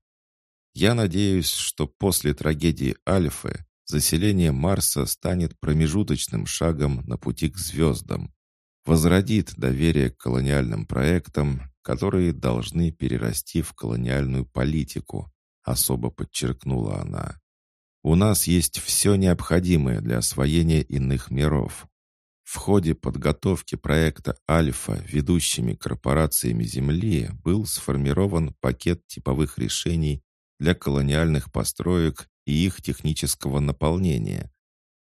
S1: Я надеюсь, что после трагедии Альфы заселение Марса станет промежуточным шагом на пути к звездам, возродит доверие к колониальным проектам, которые должны перерасти в колониальную политику, особо подчеркнула она. У нас есть все необходимое для освоения иных миров. В ходе подготовки проекта «Альфа» ведущими корпорациями Земли был сформирован пакет типовых решений для колониальных построек и их технического наполнения.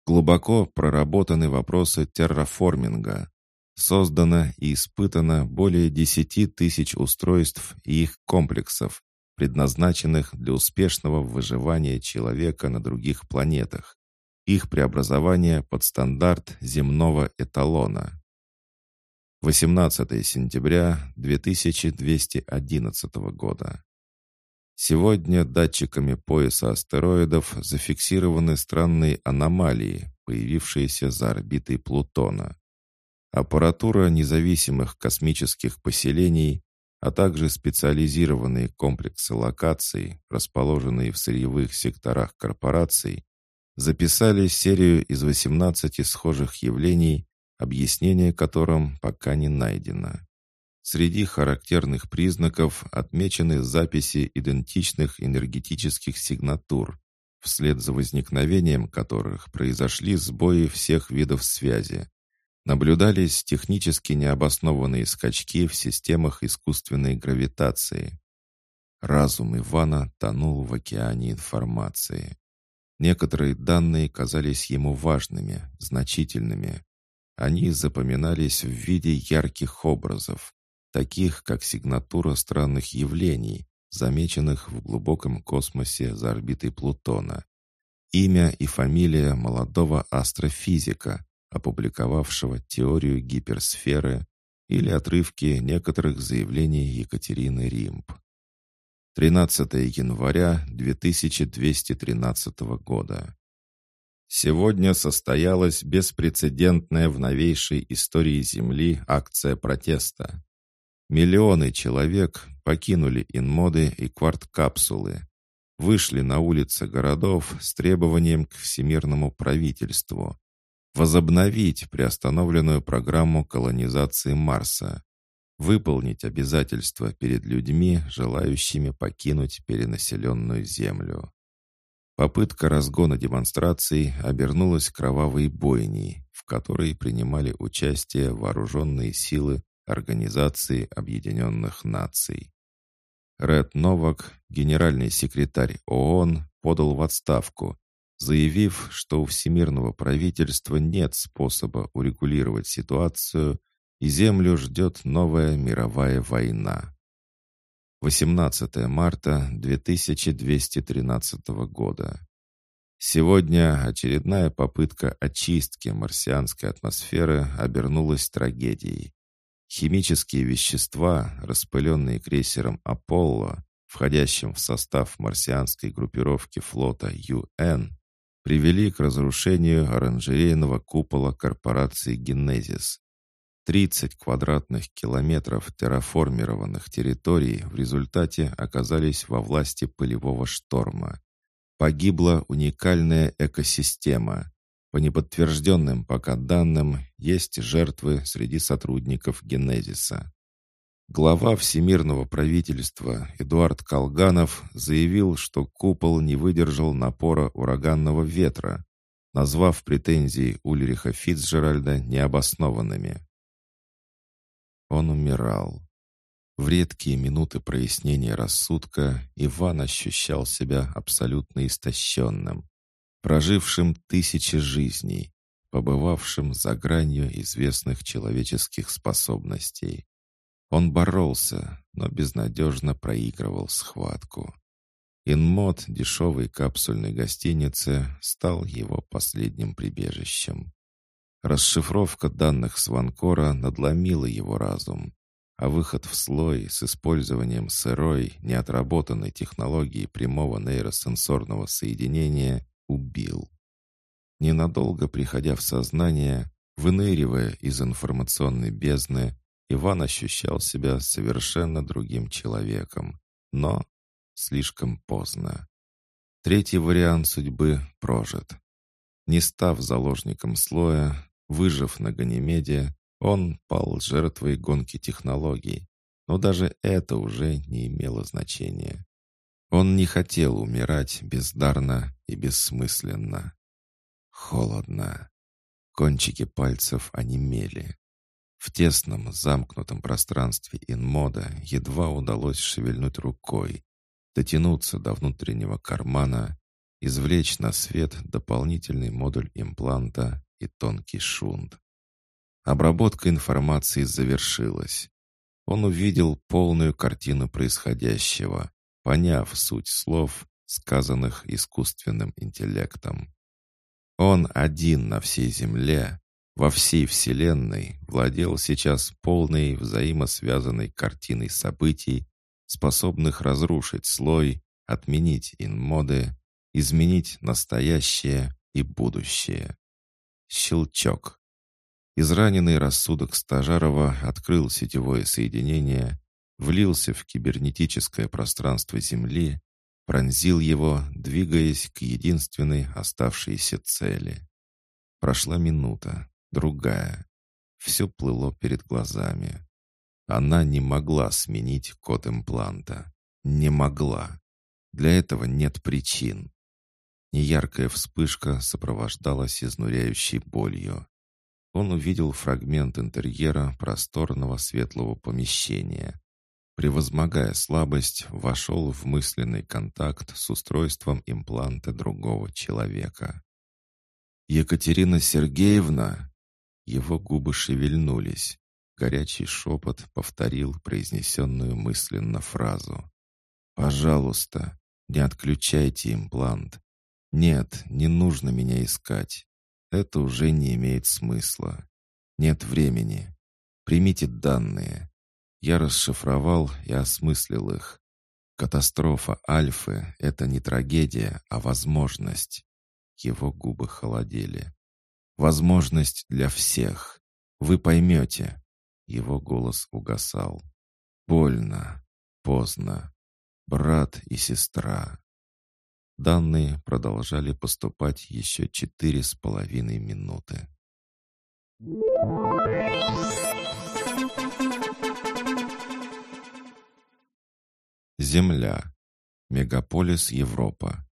S1: Глубоко проработаны вопросы терраформинга. Создано и испытано более 10 тысяч устройств и их комплексов, предназначенных для успешного выживания человека на других планетах их преобразование под стандарт земного эталона. 18 сентября 2211 года. Сегодня датчиками пояса астероидов зафиксированы странные аномалии, появившиеся за орбитой Плутона. Аппаратура независимых космических поселений, а также специализированные комплексы локаций, расположенные в сырьевых секторах корпораций, записали серию из 18 схожих явлений, объяснение которым пока не найдено. Среди характерных признаков отмечены записи идентичных энергетических сигнатур, вслед за возникновением которых произошли сбои всех видов связи. Наблюдались технически необоснованные скачки в системах искусственной гравитации. Разум Ивана тонул в океане информации. Некоторые данные казались ему важными, значительными. Они запоминались в виде ярких образов, таких как сигнатура странных явлений, замеченных в глубоком космосе за орбитой Плутона. Имя и фамилия молодого астрофизика, опубликовавшего теорию гиперсферы или отрывки некоторых заявлений Екатерины Римб. 13 января 2213 года. Сегодня состоялась беспрецедентная в новейшей истории Земли акция протеста. Миллионы человек покинули инмоды и кварт-капсулы, вышли на улицы городов с требованием к всемирному правительству возобновить приостановленную программу колонизации Марса, выполнить обязательства перед людьми, желающими покинуть перенаселенную Землю. Попытка разгона демонстраций обернулась кровавой бойней, в которой принимали участие вооруженные силы Организации Объединенных Наций. Ред Новак, генеральный секретарь ООН, подал в отставку, заявив, что у всемирного правительства нет способа урегулировать ситуацию и Землю ждет новая мировая война. 18 марта 2213 года. Сегодня очередная попытка очистки марсианской атмосферы обернулась трагедией. Химические вещества, распыленные крейсером «Аполло», входящим в состав марсианской группировки флота ЮН, привели к разрушению оранжерейного купола корпорации «Генезис». 30 квадратных километров терраформированных территорий в результате оказались во власти пылевого шторма. Погибла уникальная экосистема. По неподтвержденным пока данным, есть жертвы среди сотрудников Генезиса. Глава Всемирного правительства Эдуард Колганов заявил, что купол не выдержал напора ураганного ветра, назвав претензии Ульриха Фицджеральда необоснованными. Он умирал. В редкие минуты прояснения рассудка Иван ощущал себя абсолютно истощенным, прожившим тысячи жизней, побывавшим за гранью известных человеческих способностей. Он боролся, но безнадежно проигрывал схватку. Инмод дешевой капсульной гостиницы стал его последним прибежищем. Расшифровка данных Сванкора надломила его разум, а выход в слой с использованием сырой, неотработанной технологии прямого нейросенсорного соединения убил. Ненадолго приходя в сознание, выныривая из информационной бездны, Иван ощущал себя совершенно другим человеком, но слишком поздно. Третий вариант судьбы прожит. Не став заложником слоя, Выжив на Ганимеде, он пал жертвой гонки технологий, но даже это уже не имело значения. Он не хотел умирать бездарно и бессмысленно. Холодно. Кончики пальцев онемели. В тесном, замкнутом пространстве инмода едва удалось шевельнуть рукой, дотянуться до внутреннего кармана, извлечь на свет дополнительный модуль импланта и тонкий шунт. Обработка информации завершилась. Он увидел полную картину происходящего, поняв суть слов, сказанных искусственным интеллектом. Он один на всей Земле, во всей Вселенной, владел сейчас полной взаимосвязанной картиной событий, способных разрушить слой отменить инмоды, изменить настоящее и будущее. Щелчок. Израненный рассудок Стажарова открыл сетевое соединение, влился в кибернетическое пространство Земли, пронзил его, двигаясь к единственной оставшейся цели. Прошла минута, другая. Все плыло перед глазами. Она не могла сменить код импланта. Не могла. Для этого нет причин. Неяркая вспышка сопровождалась изнуряющей болью. Он увидел фрагмент интерьера просторного светлого помещения. Превозмогая слабость, вошел в мысленный контакт с устройством импланта другого человека. «Екатерина Сергеевна!» Его губы шевельнулись. Горячий шепот повторил произнесенную мысленно фразу. «Пожалуйста, не отключайте имплант. Нет, не нужно меня искать. Это уже не имеет смысла. Нет времени. Примите данные. Я расшифровал и осмыслил их. Катастрофа Альфы — это не трагедия, а возможность. Его губы холодели. Возможность для всех. Вы поймете. Его голос угасал. Больно. Поздно. Брат и сестра. Данные продолжали поступать еще четыре с половиной минуты. Земля. Мегаполис Европа.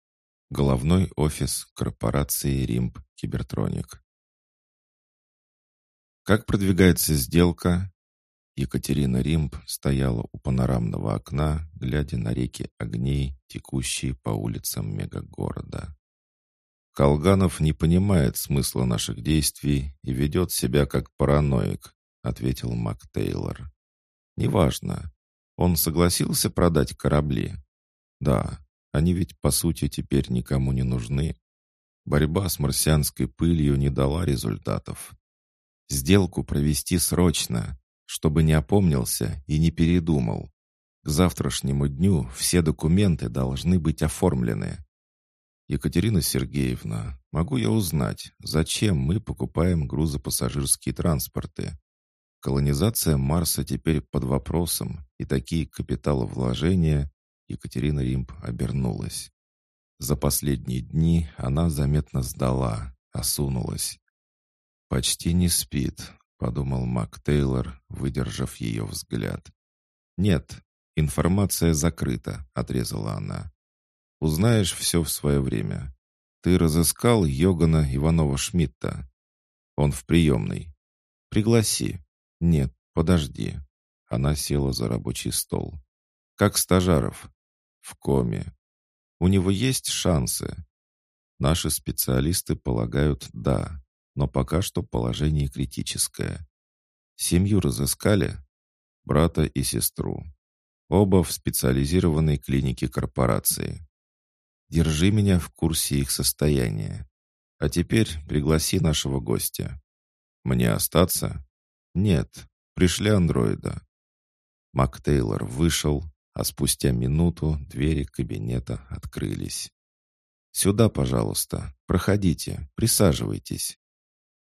S1: Головной офис корпорации Римб Кибертроник. Как продвигается сделка? Екатерина Римб стояла у панорамного окна, глядя на реки огней, текущие по улицам мегагорода. «Колганов не понимает смысла наших действий и ведет себя как параноик», ответил Мак Тейлор. «Неважно. Он согласился продать корабли?» «Да, они ведь, по сути, теперь никому не нужны. Борьба с марсианской пылью не дала результатов. Сделку провести срочно, чтобы не опомнился и не передумал. К завтрашнему дню все документы должны быть оформлены. Екатерина Сергеевна, могу я узнать, зачем мы покупаем грузопассажирские транспорты? Колонизация Марса теперь под вопросом, и такие капиталовложения Екатерина Римб обернулась. За последние дни она заметно сдала, осунулась. «Почти не спит, подумал Мак Тейлор, выдержав ее взгляд. «Нет, информация закрыта», — отрезала она. «Узнаешь все в свое время. Ты разыскал Йогана Иванова-Шмидта. Он в приемной. Пригласи. Нет, подожди». Она села за рабочий стол. «Как стажаров?» «В коме. У него есть шансы?» Наши специалисты полагают «да» но пока что положение критическое. Семью разыскали, брата и сестру. Оба в специализированной клинике корпорации. Держи меня в курсе их состояния. А теперь пригласи нашего гостя. Мне остаться? Нет, пришли андроида. Мак Тейлор вышел, а спустя минуту двери кабинета открылись. «Сюда, пожалуйста. Проходите, присаживайтесь».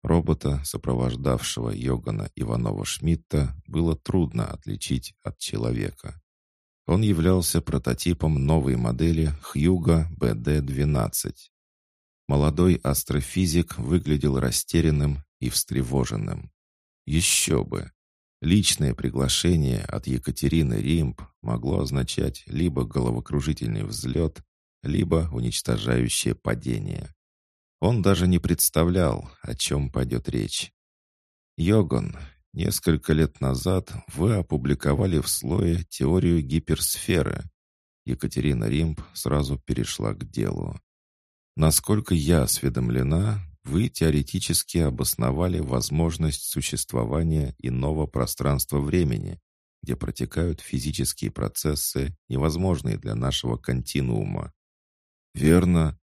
S1: Робота, сопровождавшего Йогана Иванова-Шмидта, было трудно отличить от человека. Он являлся прототипом новой модели Хьюга БД-12. Молодой астрофизик выглядел растерянным и встревоженным. Еще бы! Личное приглашение от Екатерины Римб могло означать либо головокружительный взлет, либо уничтожающее падение. Он даже не представлял, о чем пойдет речь. «Йоган, несколько лет назад вы опубликовали в слое теорию гиперсферы». Екатерина Римб сразу перешла к делу. «Насколько я осведомлена, вы теоретически обосновали возможность существования иного пространства-времени, где протекают физические процессы, невозможные для нашего континуума. Верно,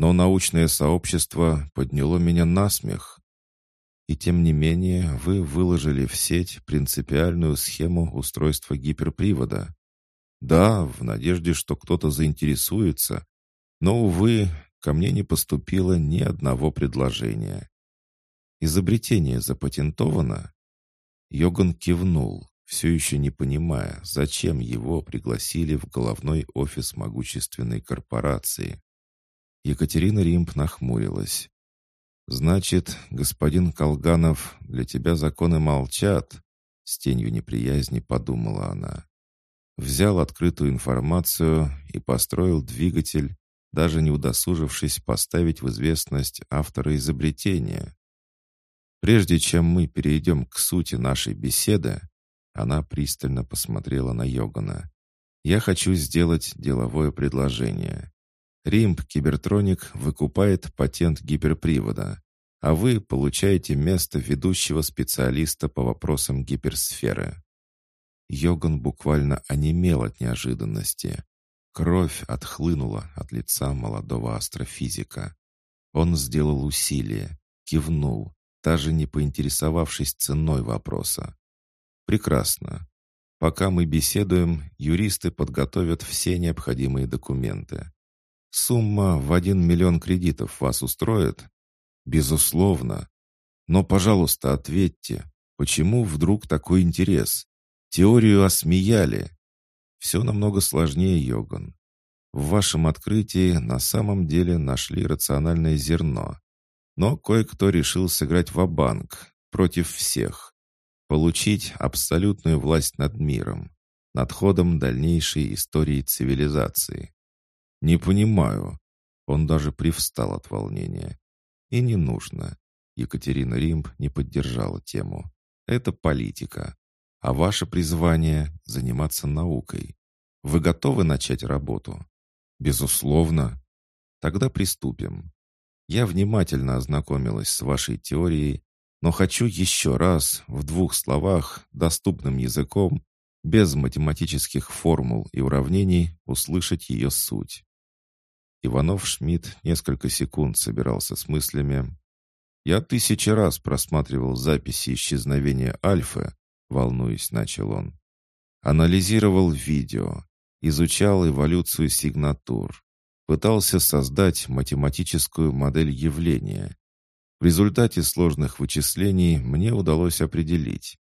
S1: но научное сообщество подняло меня на смех. И тем не менее вы выложили в сеть принципиальную схему устройства гиперпривода. Да, в надежде, что кто-то заинтересуется. Но, увы, ко мне не поступило ни одного предложения. Изобретение запатентовано? Йоган кивнул, все еще не понимая, зачем его пригласили в головной офис могущественной корпорации. Екатерина Римп нахмурилась. «Значит, господин Колганов, для тебя законы молчат?» С тенью неприязни подумала она. Взял открытую информацию и построил двигатель, даже не удосужившись поставить в известность автора изобретения. Прежде чем мы перейдем к сути нашей беседы, она пристально посмотрела на Йогана. «Я хочу сделать деловое предложение. Римб Кибертроник выкупает патент гиперпривода, а вы получаете место ведущего специалиста по вопросам гиперсферы». Йоган буквально онемел от неожиданности. Кровь отхлынула от лица молодого астрофизика. Он сделал усилие, кивнул, даже не поинтересовавшись ценой вопроса. «Прекрасно. Пока мы беседуем, юристы подготовят все необходимые документы. Сумма в один миллион кредитов вас устроит? Безусловно. Но, пожалуйста, ответьте, почему вдруг такой интерес? Теорию осмеяли. Все намного сложнее, Йоган. В вашем открытии на самом деле нашли рациональное зерно. Но кое-кто решил сыграть в банк против всех. Получить абсолютную власть над миром, над ходом дальнейшей истории цивилизации. «Не понимаю». Он даже привстал от волнения. «И не нужно». Екатерина Римб не поддержала тему. «Это политика. А ваше призвание — заниматься наукой. Вы готовы начать работу?» «Безусловно». «Тогда приступим. Я внимательно ознакомилась с вашей теорией, но хочу еще раз, в двух словах, доступным языком, без математических формул и уравнений, услышать ее суть. Иванов Шмидт несколько секунд собирался с мыслями. «Я тысячи раз просматривал записи исчезновения Альфы», волнуясь, начал он. «Анализировал видео, изучал эволюцию сигнатур, пытался создать математическую модель явления. В результате сложных вычислений мне удалось определить,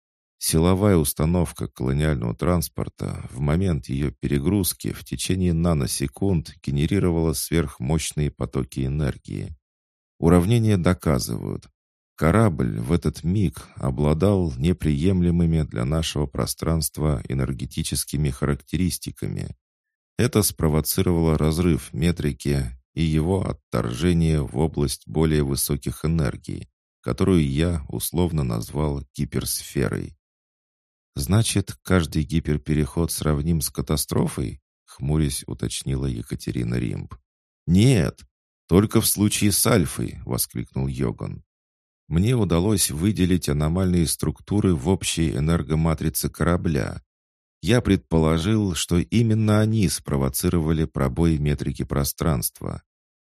S1: Силовая установка колониального транспорта в момент ее перегрузки в течение наносекунд генерировала сверхмощные потоки энергии. Уравнения доказывают, корабль в этот миг обладал неприемлемыми для нашего пространства энергетическими характеристиками. Это спровоцировало разрыв метрики и его отторжение в область более высоких энергий, которую я условно назвал гиперсферой. «Значит, каждый гиперпереход сравним с катастрофой?» — хмурясь уточнила Екатерина Римб. «Нет, только в случае с Альфой!» — воскликнул Йоган. «Мне удалось выделить аномальные структуры в общей энергоматрице корабля. Я предположил, что именно они спровоцировали пробой метрики пространства.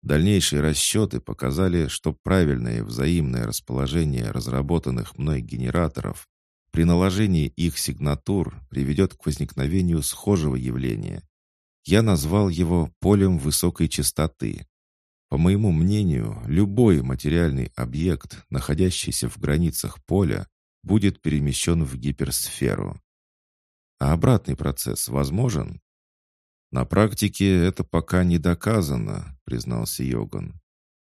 S1: Дальнейшие расчеты показали, что правильное взаимное расположение разработанных мной генераторов при наложении их сигнатур приведет к возникновению схожего явления. Я назвал его полем высокой частоты. По моему мнению, любой материальный объект, находящийся в границах поля, будет перемещен в гиперсферу. А обратный процесс возможен? На практике это пока не доказано, признался Йоган.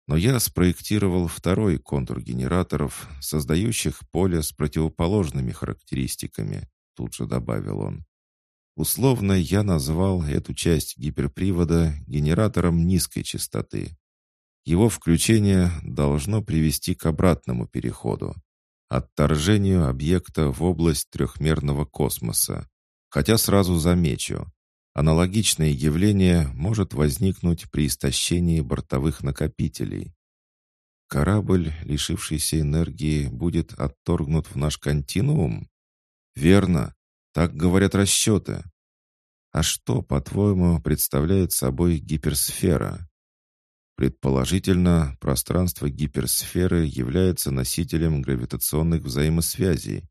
S1: Но я спроектировал второй контур генераторов, создающих поле с противоположными характеристиками, тут же добавил он. Условно я назвал эту часть гиперпривода генератором низкой частоты. Его включение должно привести к обратному переходу, отторжению объекта в область трехмерного космоса. Хотя сразу замечу, Аналогичное явление может возникнуть при истощении бортовых накопителей. Корабль, лишившийся энергии, будет отторгнут в наш континуум? Верно. Так говорят расчеты. А что, по-твоему, представляет собой гиперсфера? Предположительно, пространство гиперсферы является носителем гравитационных взаимосвязей.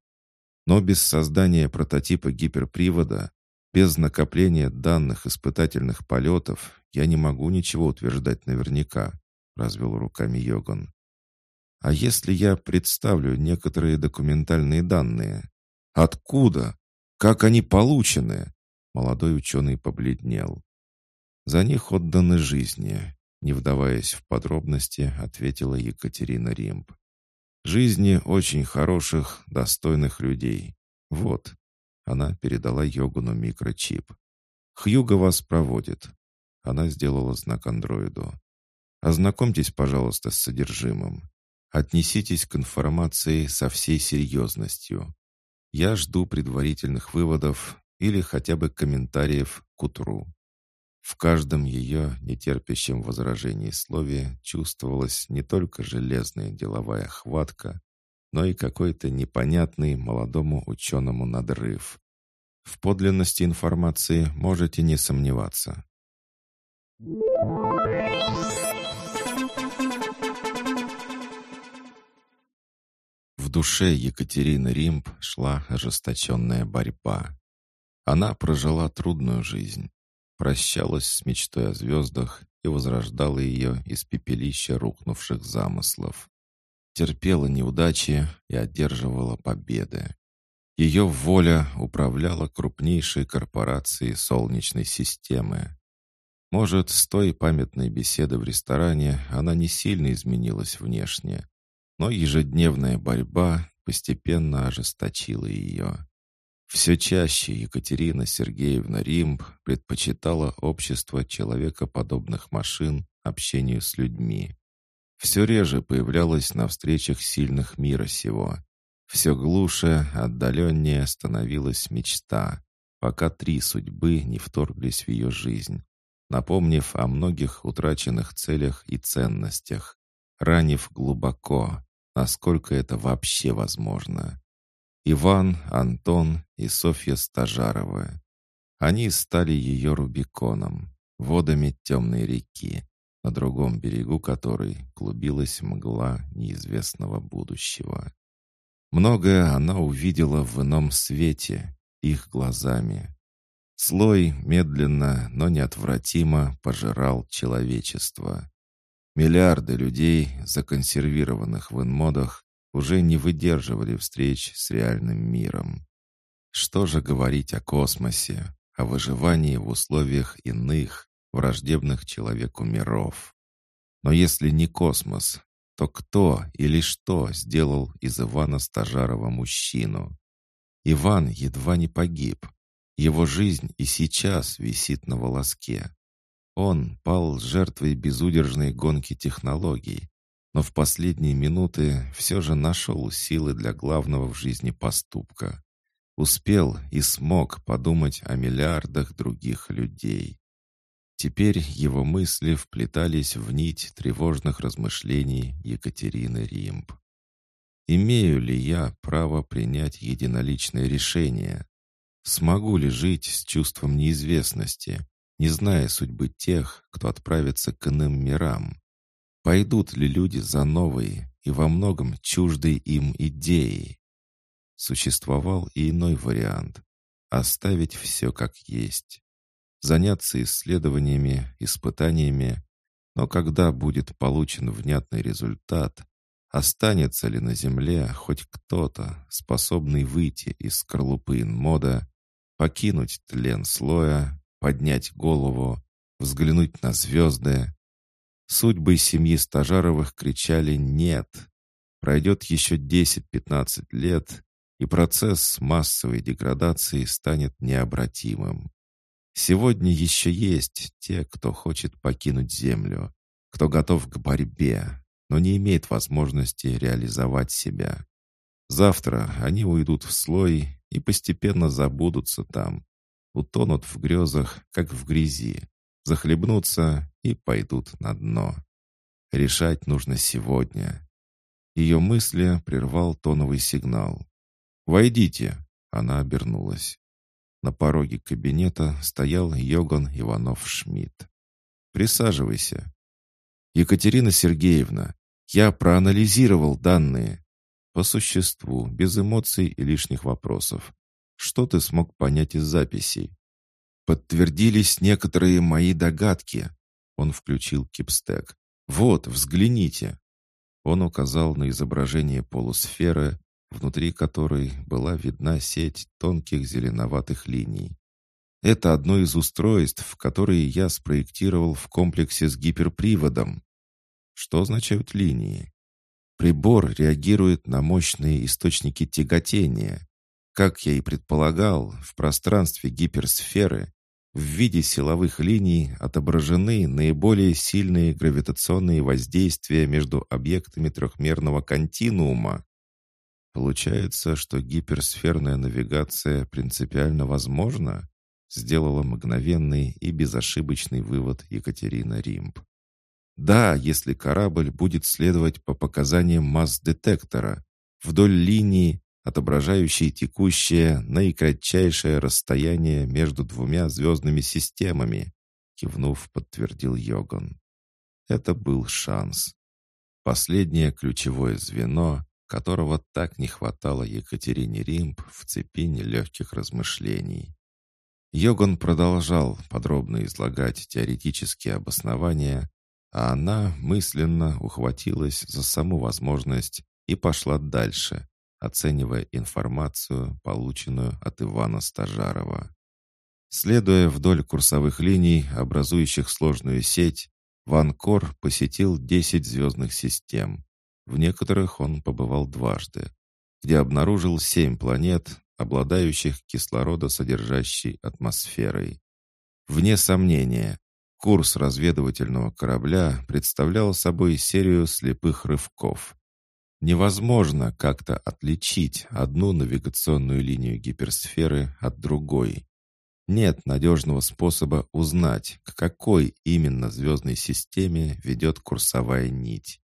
S1: Но без создания прототипа гиперпривода Без накопления данных испытательных полетов я не могу ничего утверждать наверняка», — развел руками Йоган. «А если я представлю некоторые документальные данные? Откуда? Как они получены?» Молодой ученый побледнел. «За них отданы жизни», — не вдаваясь в подробности, ответила Екатерина Римб. «Жизни очень хороших, достойных людей. Вот». Она передала Йогуну микрочип. «Хьюга вас проводит». Она сделала знак андроиду. «Ознакомьтесь, пожалуйста, с содержимым. Отнеситесь к информации со всей серьезностью. Я жду предварительных выводов или хотя бы комментариев к утру. В каждом ее нетерпящем возражении слове чувствовалась не только железная деловая хватка, но и какой-то непонятный молодому ученому надрыв. В подлинности информации можете не сомневаться. В душе Екатерины Римб шла ожесточенная борьба. Она прожила трудную жизнь, прощалась с мечтой о звездах и возрождала ее из пепелища рухнувших замыслов. Терпела неудачи и одерживала победы. Ее воля управляла крупнейшей корпорацией Солнечной системы. Может, с той памятной беседы в ресторане она не сильно изменилась внешне, но ежедневная борьба постепенно ожесточила ее. Все чаще Екатерина Сергеевна Римб предпочитала общество человекоподобных машин общению с людьми. Все реже появлялась на встречах сильных мира сего. Все глуше, отдаленнее становилась мечта, пока три судьбы не вторглись в ее жизнь, напомнив о многих утраченных целях и ценностях, ранив глубоко, насколько это вообще возможно. Иван, Антон и Софья Стажарова. Они стали ее Рубиконом, водами темной реки, на другом берегу которой клубилась мгла неизвестного будущего. Многое она увидела в ином свете, их глазами. Слой медленно, но неотвратимо пожирал человечество. Миллиарды людей, законсервированных в инмодах, уже не выдерживали встреч с реальным миром. Что же говорить о космосе, о выживании в условиях иных, враждебных человеку миров? Но если не космос, то кто или что сделал из Ивана Стажарова мужчину? Иван едва не погиб. Его жизнь и сейчас висит на волоске. Он пал жертвой безудержной гонки технологий, но в последние минуты все же нашел силы для главного в жизни поступка. Успел и смог подумать о миллиардах других людей. Теперь его мысли вплетались в нить тревожных размышлений Екатерины Римб. «Имею ли я право принять единоличное решение? Смогу ли жить с чувством неизвестности, не зная судьбы тех, кто отправится к иным мирам?» Пойдут ли люди за новые и во многом чуждой им идеей? Существовал и иной вариант — оставить все как есть. Заняться исследованиями, испытаниями, но когда будет получен внятный результат, останется ли на Земле хоть кто-то, способный выйти из скорлупы мода, покинуть тлен слоя, поднять голову, взглянуть на звезды, Судьбы семьи Стажаровых кричали «нет». Пройдет еще 10-15 лет, и процесс массовой деградации станет необратимым. Сегодня еще есть те, кто хочет покинуть Землю, кто готов к борьбе, но не имеет возможности реализовать себя. Завтра они уйдут в слой и постепенно забудутся там, утонут в грезах, как в грязи, захлебнутся и пойдут на дно. Решать нужно сегодня. Ее мысли прервал тоновый сигнал. «Войдите!» — она обернулась. На пороге кабинета стоял Йоган Иванов-Шмидт. «Присаживайся». «Екатерина Сергеевна, я проанализировал данные. По существу, без эмоций и лишних вопросов. Что ты смог понять из записей?» Подтвердились некоторые мои догадки. Он включил кипстек. Вот, взгляните. Он указал на изображение полусферы, внутри которой была видна сеть тонких зеленоватых линий. Это одно из устройств, которые я спроектировал в комплексе с гиперприводом. Что означают линии? Прибор реагирует на мощные источники тяготения. Как я и предполагал, в пространстве гиперсферы в виде силовых линий отображены наиболее сильные гравитационные воздействия между объектами трехмерного континуума. Получается, что гиперсферная навигация принципиально возможна? Сделала мгновенный и безошибочный вывод Екатерина Римб. Да, если корабль будет следовать по показаниям масс-детектора, вдоль линии, отображающей текущее наикратчайшее расстояние между двумя звездными системами, кивнув, подтвердил Йоган. Это был шанс. Последнее ключевое звено, которого так не хватало Екатерине Римб в цепи нелегких размышлений. Йоган продолжал подробно излагать теоретические обоснования, а она мысленно ухватилась за саму возможность и пошла дальше, оценивая информацию, полученную от Ивана Стажарова. Следуя вдоль курсовых линий, образующих сложную сеть, Ван Кор посетил 10 звездных систем, в некоторых он побывал дважды, где обнаружил семь планет, обладающих кислородосодержащей атмосферой. Вне сомнения, курс разведывательного корабля представлял собой серию слепых рывков. Невозможно как-то отличить одну навигационную линию гиперсферы от другой. Нет надежного способа узнать, к какой именно звездной системе ведет курсовая нить.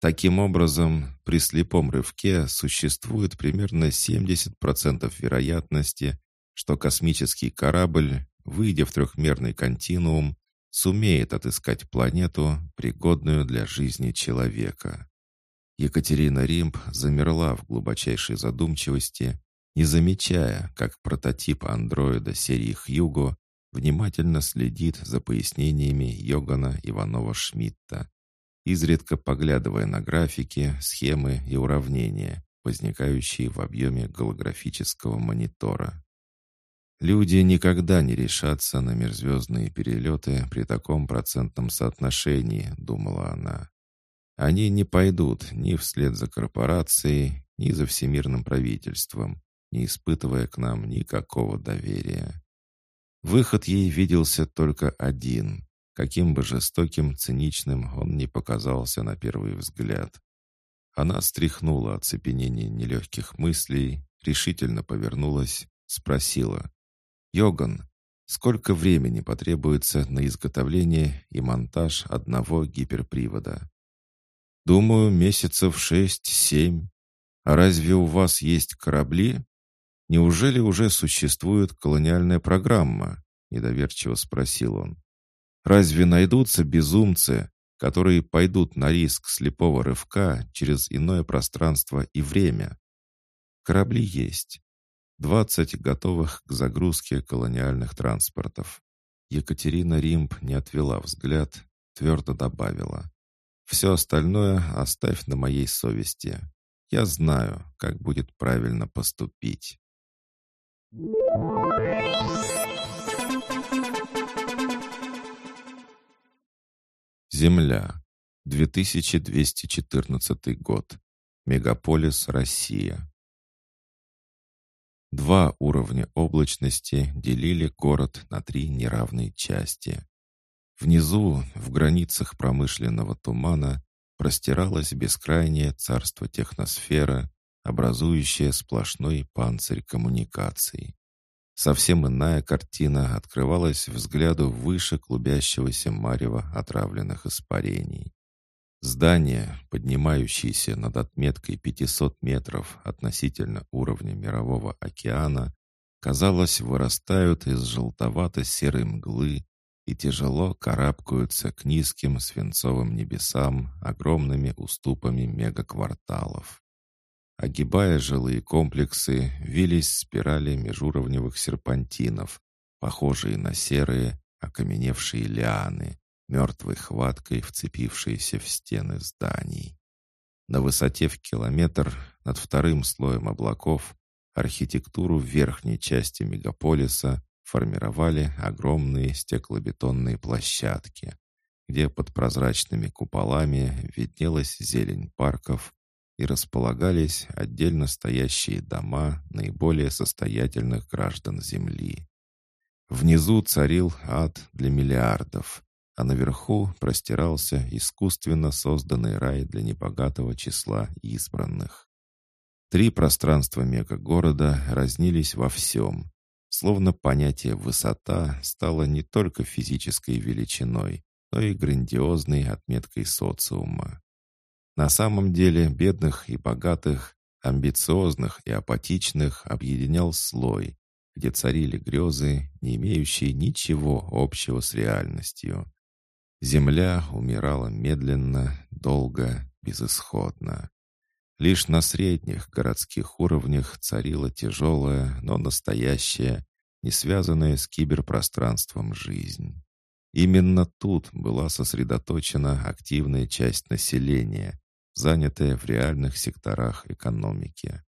S1: Таким образом, при слепом рывке существует примерно 70% вероятности, что космический корабль, выйдя в трехмерный континуум, сумеет отыскать планету, пригодную для жизни человека. Екатерина Римб замерла в глубочайшей задумчивости, не замечая, как прототип андроида серии Хьюго внимательно следит за пояснениями Йогана Иванова-Шмидта, изредка поглядывая на графики, схемы и уравнения, возникающие в объеме голографического монитора. Люди никогда не решатся на межзвездные перелеты при таком процентном соотношении, думала она. Они не пойдут ни вслед за корпорацией, ни за всемирным правительством, не испытывая к нам никакого доверия. Выход ей виделся только один каким бы жестоким, циничным он ни показался на первый взгляд. Она стряхнула оцепенение нелегких мыслей, решительно повернулась, спросила. «Йоган, сколько времени потребуется на изготовление и монтаж одного гиперпривода?» «Думаю, месяцев шесть-семь. А разве у вас есть корабли? Неужели уже существует колониальная программа?» Недоверчиво спросил он. Разве найдутся безумцы, которые пойдут на риск слепого рывка через иное пространство и время? Корабли есть. Двадцать готовых к загрузке колониальных транспортов. Екатерина Римб не отвела взгляд, твердо добавила. «Все остальное оставь на моей совести. Я знаю, как будет правильно поступить». Земля. 2214 год. Мегаполис Россия. Два уровня облачности делили город на три неравные части. Внизу, в границах промышленного тумана, простиралось бескрайнее царство техносфера, образующее сплошной панцирь коммуникаций. Совсем иная картина открывалась взгляду выше клубящегося марева отравленных испарений. Здания, поднимающиеся над отметкой 500 метров относительно уровня мирового океана, казалось, вырастают из желтовато-серой мглы и тяжело карабкаются к низким свинцовым небесам огромными уступами мегакварталов. Огибая жилые комплексы, вились спирали межуровневых серпантинов, похожие на серые, окаменевшие лианы, мертвой хваткой вцепившиеся в стены зданий. На высоте в километр над вторым слоем облаков архитектуру верхней части мегаполиса формировали огромные стеклобетонные площадки, где под прозрачными куполами виднелась зелень парков и располагались отдельно стоящие дома наиболее состоятельных граждан Земли. Внизу царил ад для миллиардов, а наверху простирался искусственно созданный рай для небогатого числа избранных. Три пространства мегагорода разнились во всем, словно понятие «высота» стало не только физической величиной, но и грандиозной отметкой социума. На самом деле бедных и богатых, амбициозных и апатичных объединял слой, где царили грезы, не имеющие ничего общего с реальностью. Земля умирала медленно, долго, безысходно. Лишь на средних городских уровнях царила тяжелая, но настоящая, не связанная с киберпространством жизнь. Именно тут была сосредоточена активная часть населения, занятая в реальных секторах экономики.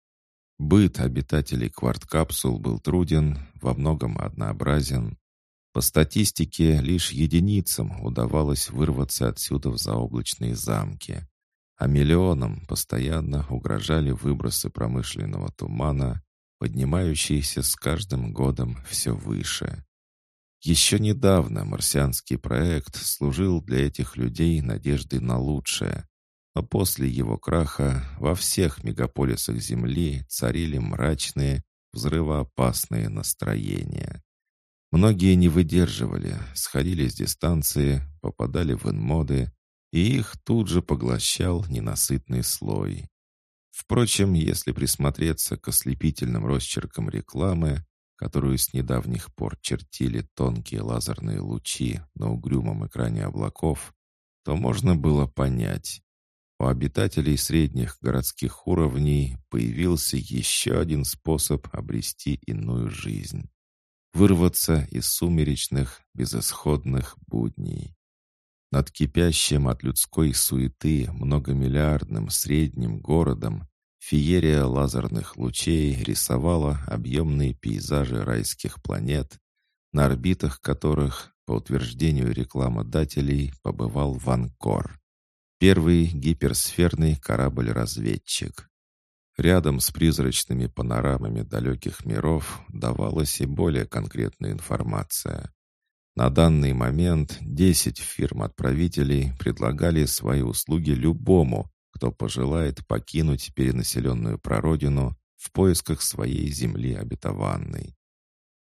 S1: Быт обитателей кварткапсул был труден, во многом однообразен. По статистике, лишь единицам удавалось вырваться отсюда в заоблачные замки, а миллионам постоянно угрожали выбросы промышленного тумана, поднимающиеся с каждым годом все выше. Еще недавно марсианский проект служил для этих людей надеждой на лучшее, но после его краха во всех мегаполисах Земли царили мрачные, взрывоопасные настроения. Многие не выдерживали, сходили с дистанции, попадали в инмоды, и их тут же поглощал ненасытный слой. Впрочем, если присмотреться к ослепительным росчеркам рекламы, которую с недавних пор чертили тонкие лазерные лучи на угрюмом экране облаков, то можно было понять. У обитателей средних городских уровней появился еще один способ обрести иную жизнь. Вырваться из сумеречных, безысходных будней. Над кипящим от людской суеты многомиллиардным средним городом Феерия лазерных лучей рисовала объемные пейзажи райских планет, на орбитах которых, по утверждению рекламодателей, побывал Ванкор, первый гиперсферный корабль-разведчик. Рядом с призрачными панорамами далеких миров давалась и более конкретная информация. На данный момент 10 фирм-отправителей предлагали свои услуги любому, кто пожелает покинуть перенаселенную прародину в поисках своей земли обетованной.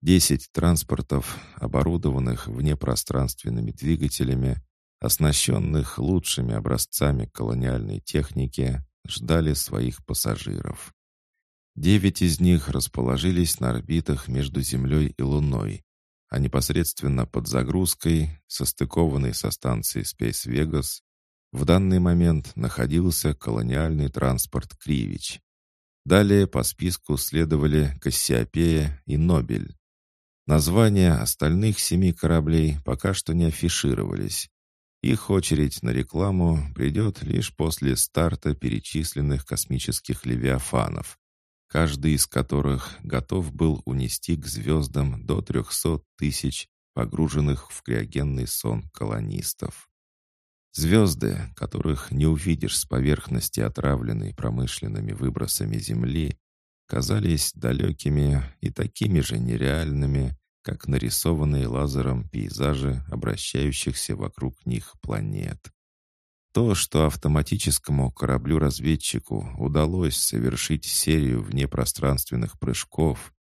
S1: Десять транспортов, оборудованных внепространственными двигателями, оснащенных лучшими образцами колониальной техники, ждали своих пассажиров. Девять из них расположились на орбитах между Землей и Луной, а непосредственно под загрузкой, состыкованной со станцией Space Vegas, в данный момент находился колониальный транспорт «Кривич». Далее по списку следовали «Кассиопея» и «Нобель». Названия остальных семи кораблей пока что не афишировались. Их очередь на рекламу придет лишь после старта перечисленных космических левиафанов, каждый из которых готов был унести к звездам до 300 тысяч погруженных в криогенный сон колонистов. Звезды, которых не увидишь с поверхности отравленной промышленными выбросами Земли, казались далекими и такими же нереальными, как нарисованные лазером пейзажи обращающихся вокруг них планет. То, что автоматическому кораблю-разведчику удалось совершить серию внепространственных прыжков,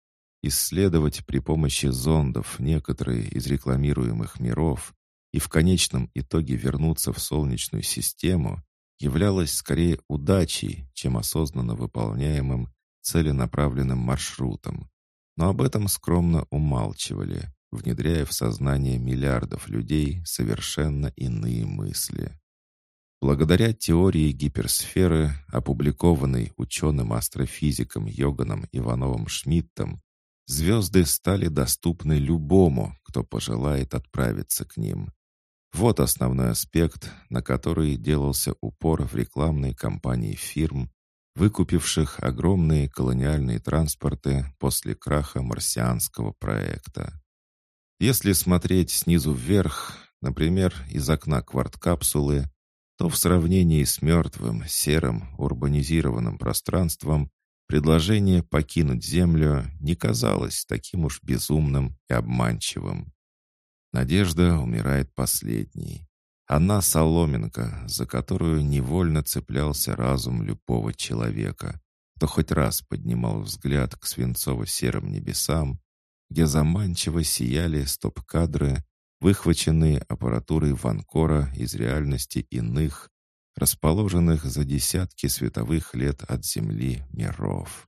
S1: исследовать при помощи зондов некоторые из рекламируемых миров, и в конечном итоге вернуться в Солнечную систему являлось скорее удачей, чем осознанно выполняемым целенаправленным маршрутом. Но об этом скромно умалчивали, внедряя в сознание миллиардов людей совершенно иные мысли. Благодаря теории гиперсферы, опубликованной ученым-астрофизиком Йоганом Ивановым Шмидтом, звезды стали доступны любому, кто пожелает отправиться к ним. Вот основной аспект, на который делался упор в рекламной кампании фирм, выкупивших огромные колониальные транспорты после краха марсианского проекта. Если смотреть снизу вверх, например, из окна кварт-капсулы, то в сравнении с мертвым, серым, урбанизированным пространством предложение покинуть Землю не казалось таким уж безумным и обманчивым. Надежда умирает последней. Она соломинка, за которую невольно цеплялся разум любого человека, кто хоть раз поднимал взгляд к свинцово-серым небесам, где заманчиво сияли стоп-кадры, выхваченные аппаратурой Ванкора из реальности иных, расположенных за десятки световых лет от Земли миров.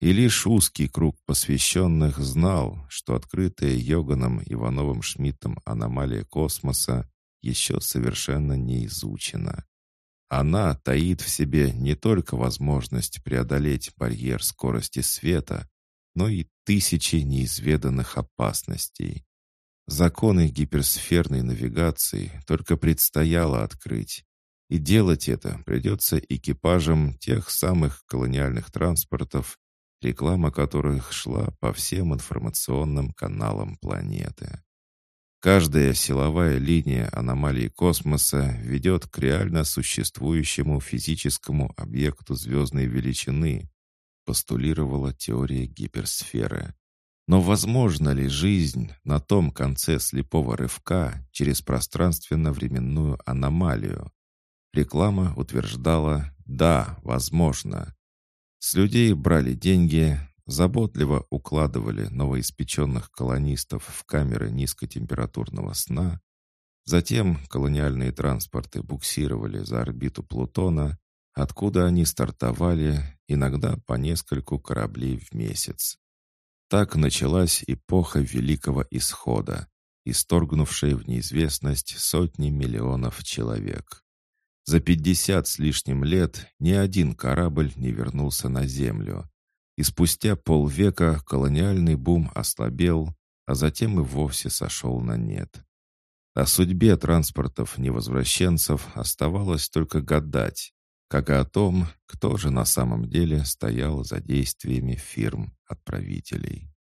S1: И лишь узкий круг посвященных знал, что открытая Йоганом Ивановым Шмидтом аномалия космоса еще совершенно не изучена. Она таит в себе не только возможность преодолеть барьер скорости света, но и тысячи неизведанных опасностей. Законы гиперсферной навигации только предстояло открыть, и делать это придется экипажам тех самых колониальных транспортов, реклама которых шла по всем информационным каналам планеты. Каждая силовая линия аномалии космоса ведет к реально существующему физическому объекту звездной величины, постулировала теория гиперсферы. Но возможно ли жизнь на том конце слепого рывка через пространственно-временную аномалию? Реклама утверждала «да, возможно». С людей брали деньги, заботливо укладывали новоиспеченных колонистов в камеры низкотемпературного сна, затем колониальные транспорты буксировали за орбиту Плутона, откуда они стартовали, иногда по нескольку кораблей в месяц. Так началась эпоха Великого Исхода, исторгнувшая в неизвестность сотни миллионов человек. За пятьдесят с лишним лет ни один корабль не вернулся на Землю, и спустя полвека колониальный бум ослабел, а затем и вовсе сошел на нет. О судьбе транспортов-невозвращенцев оставалось только гадать, как и о том, кто же на самом деле стоял за действиями фирм-отправителей.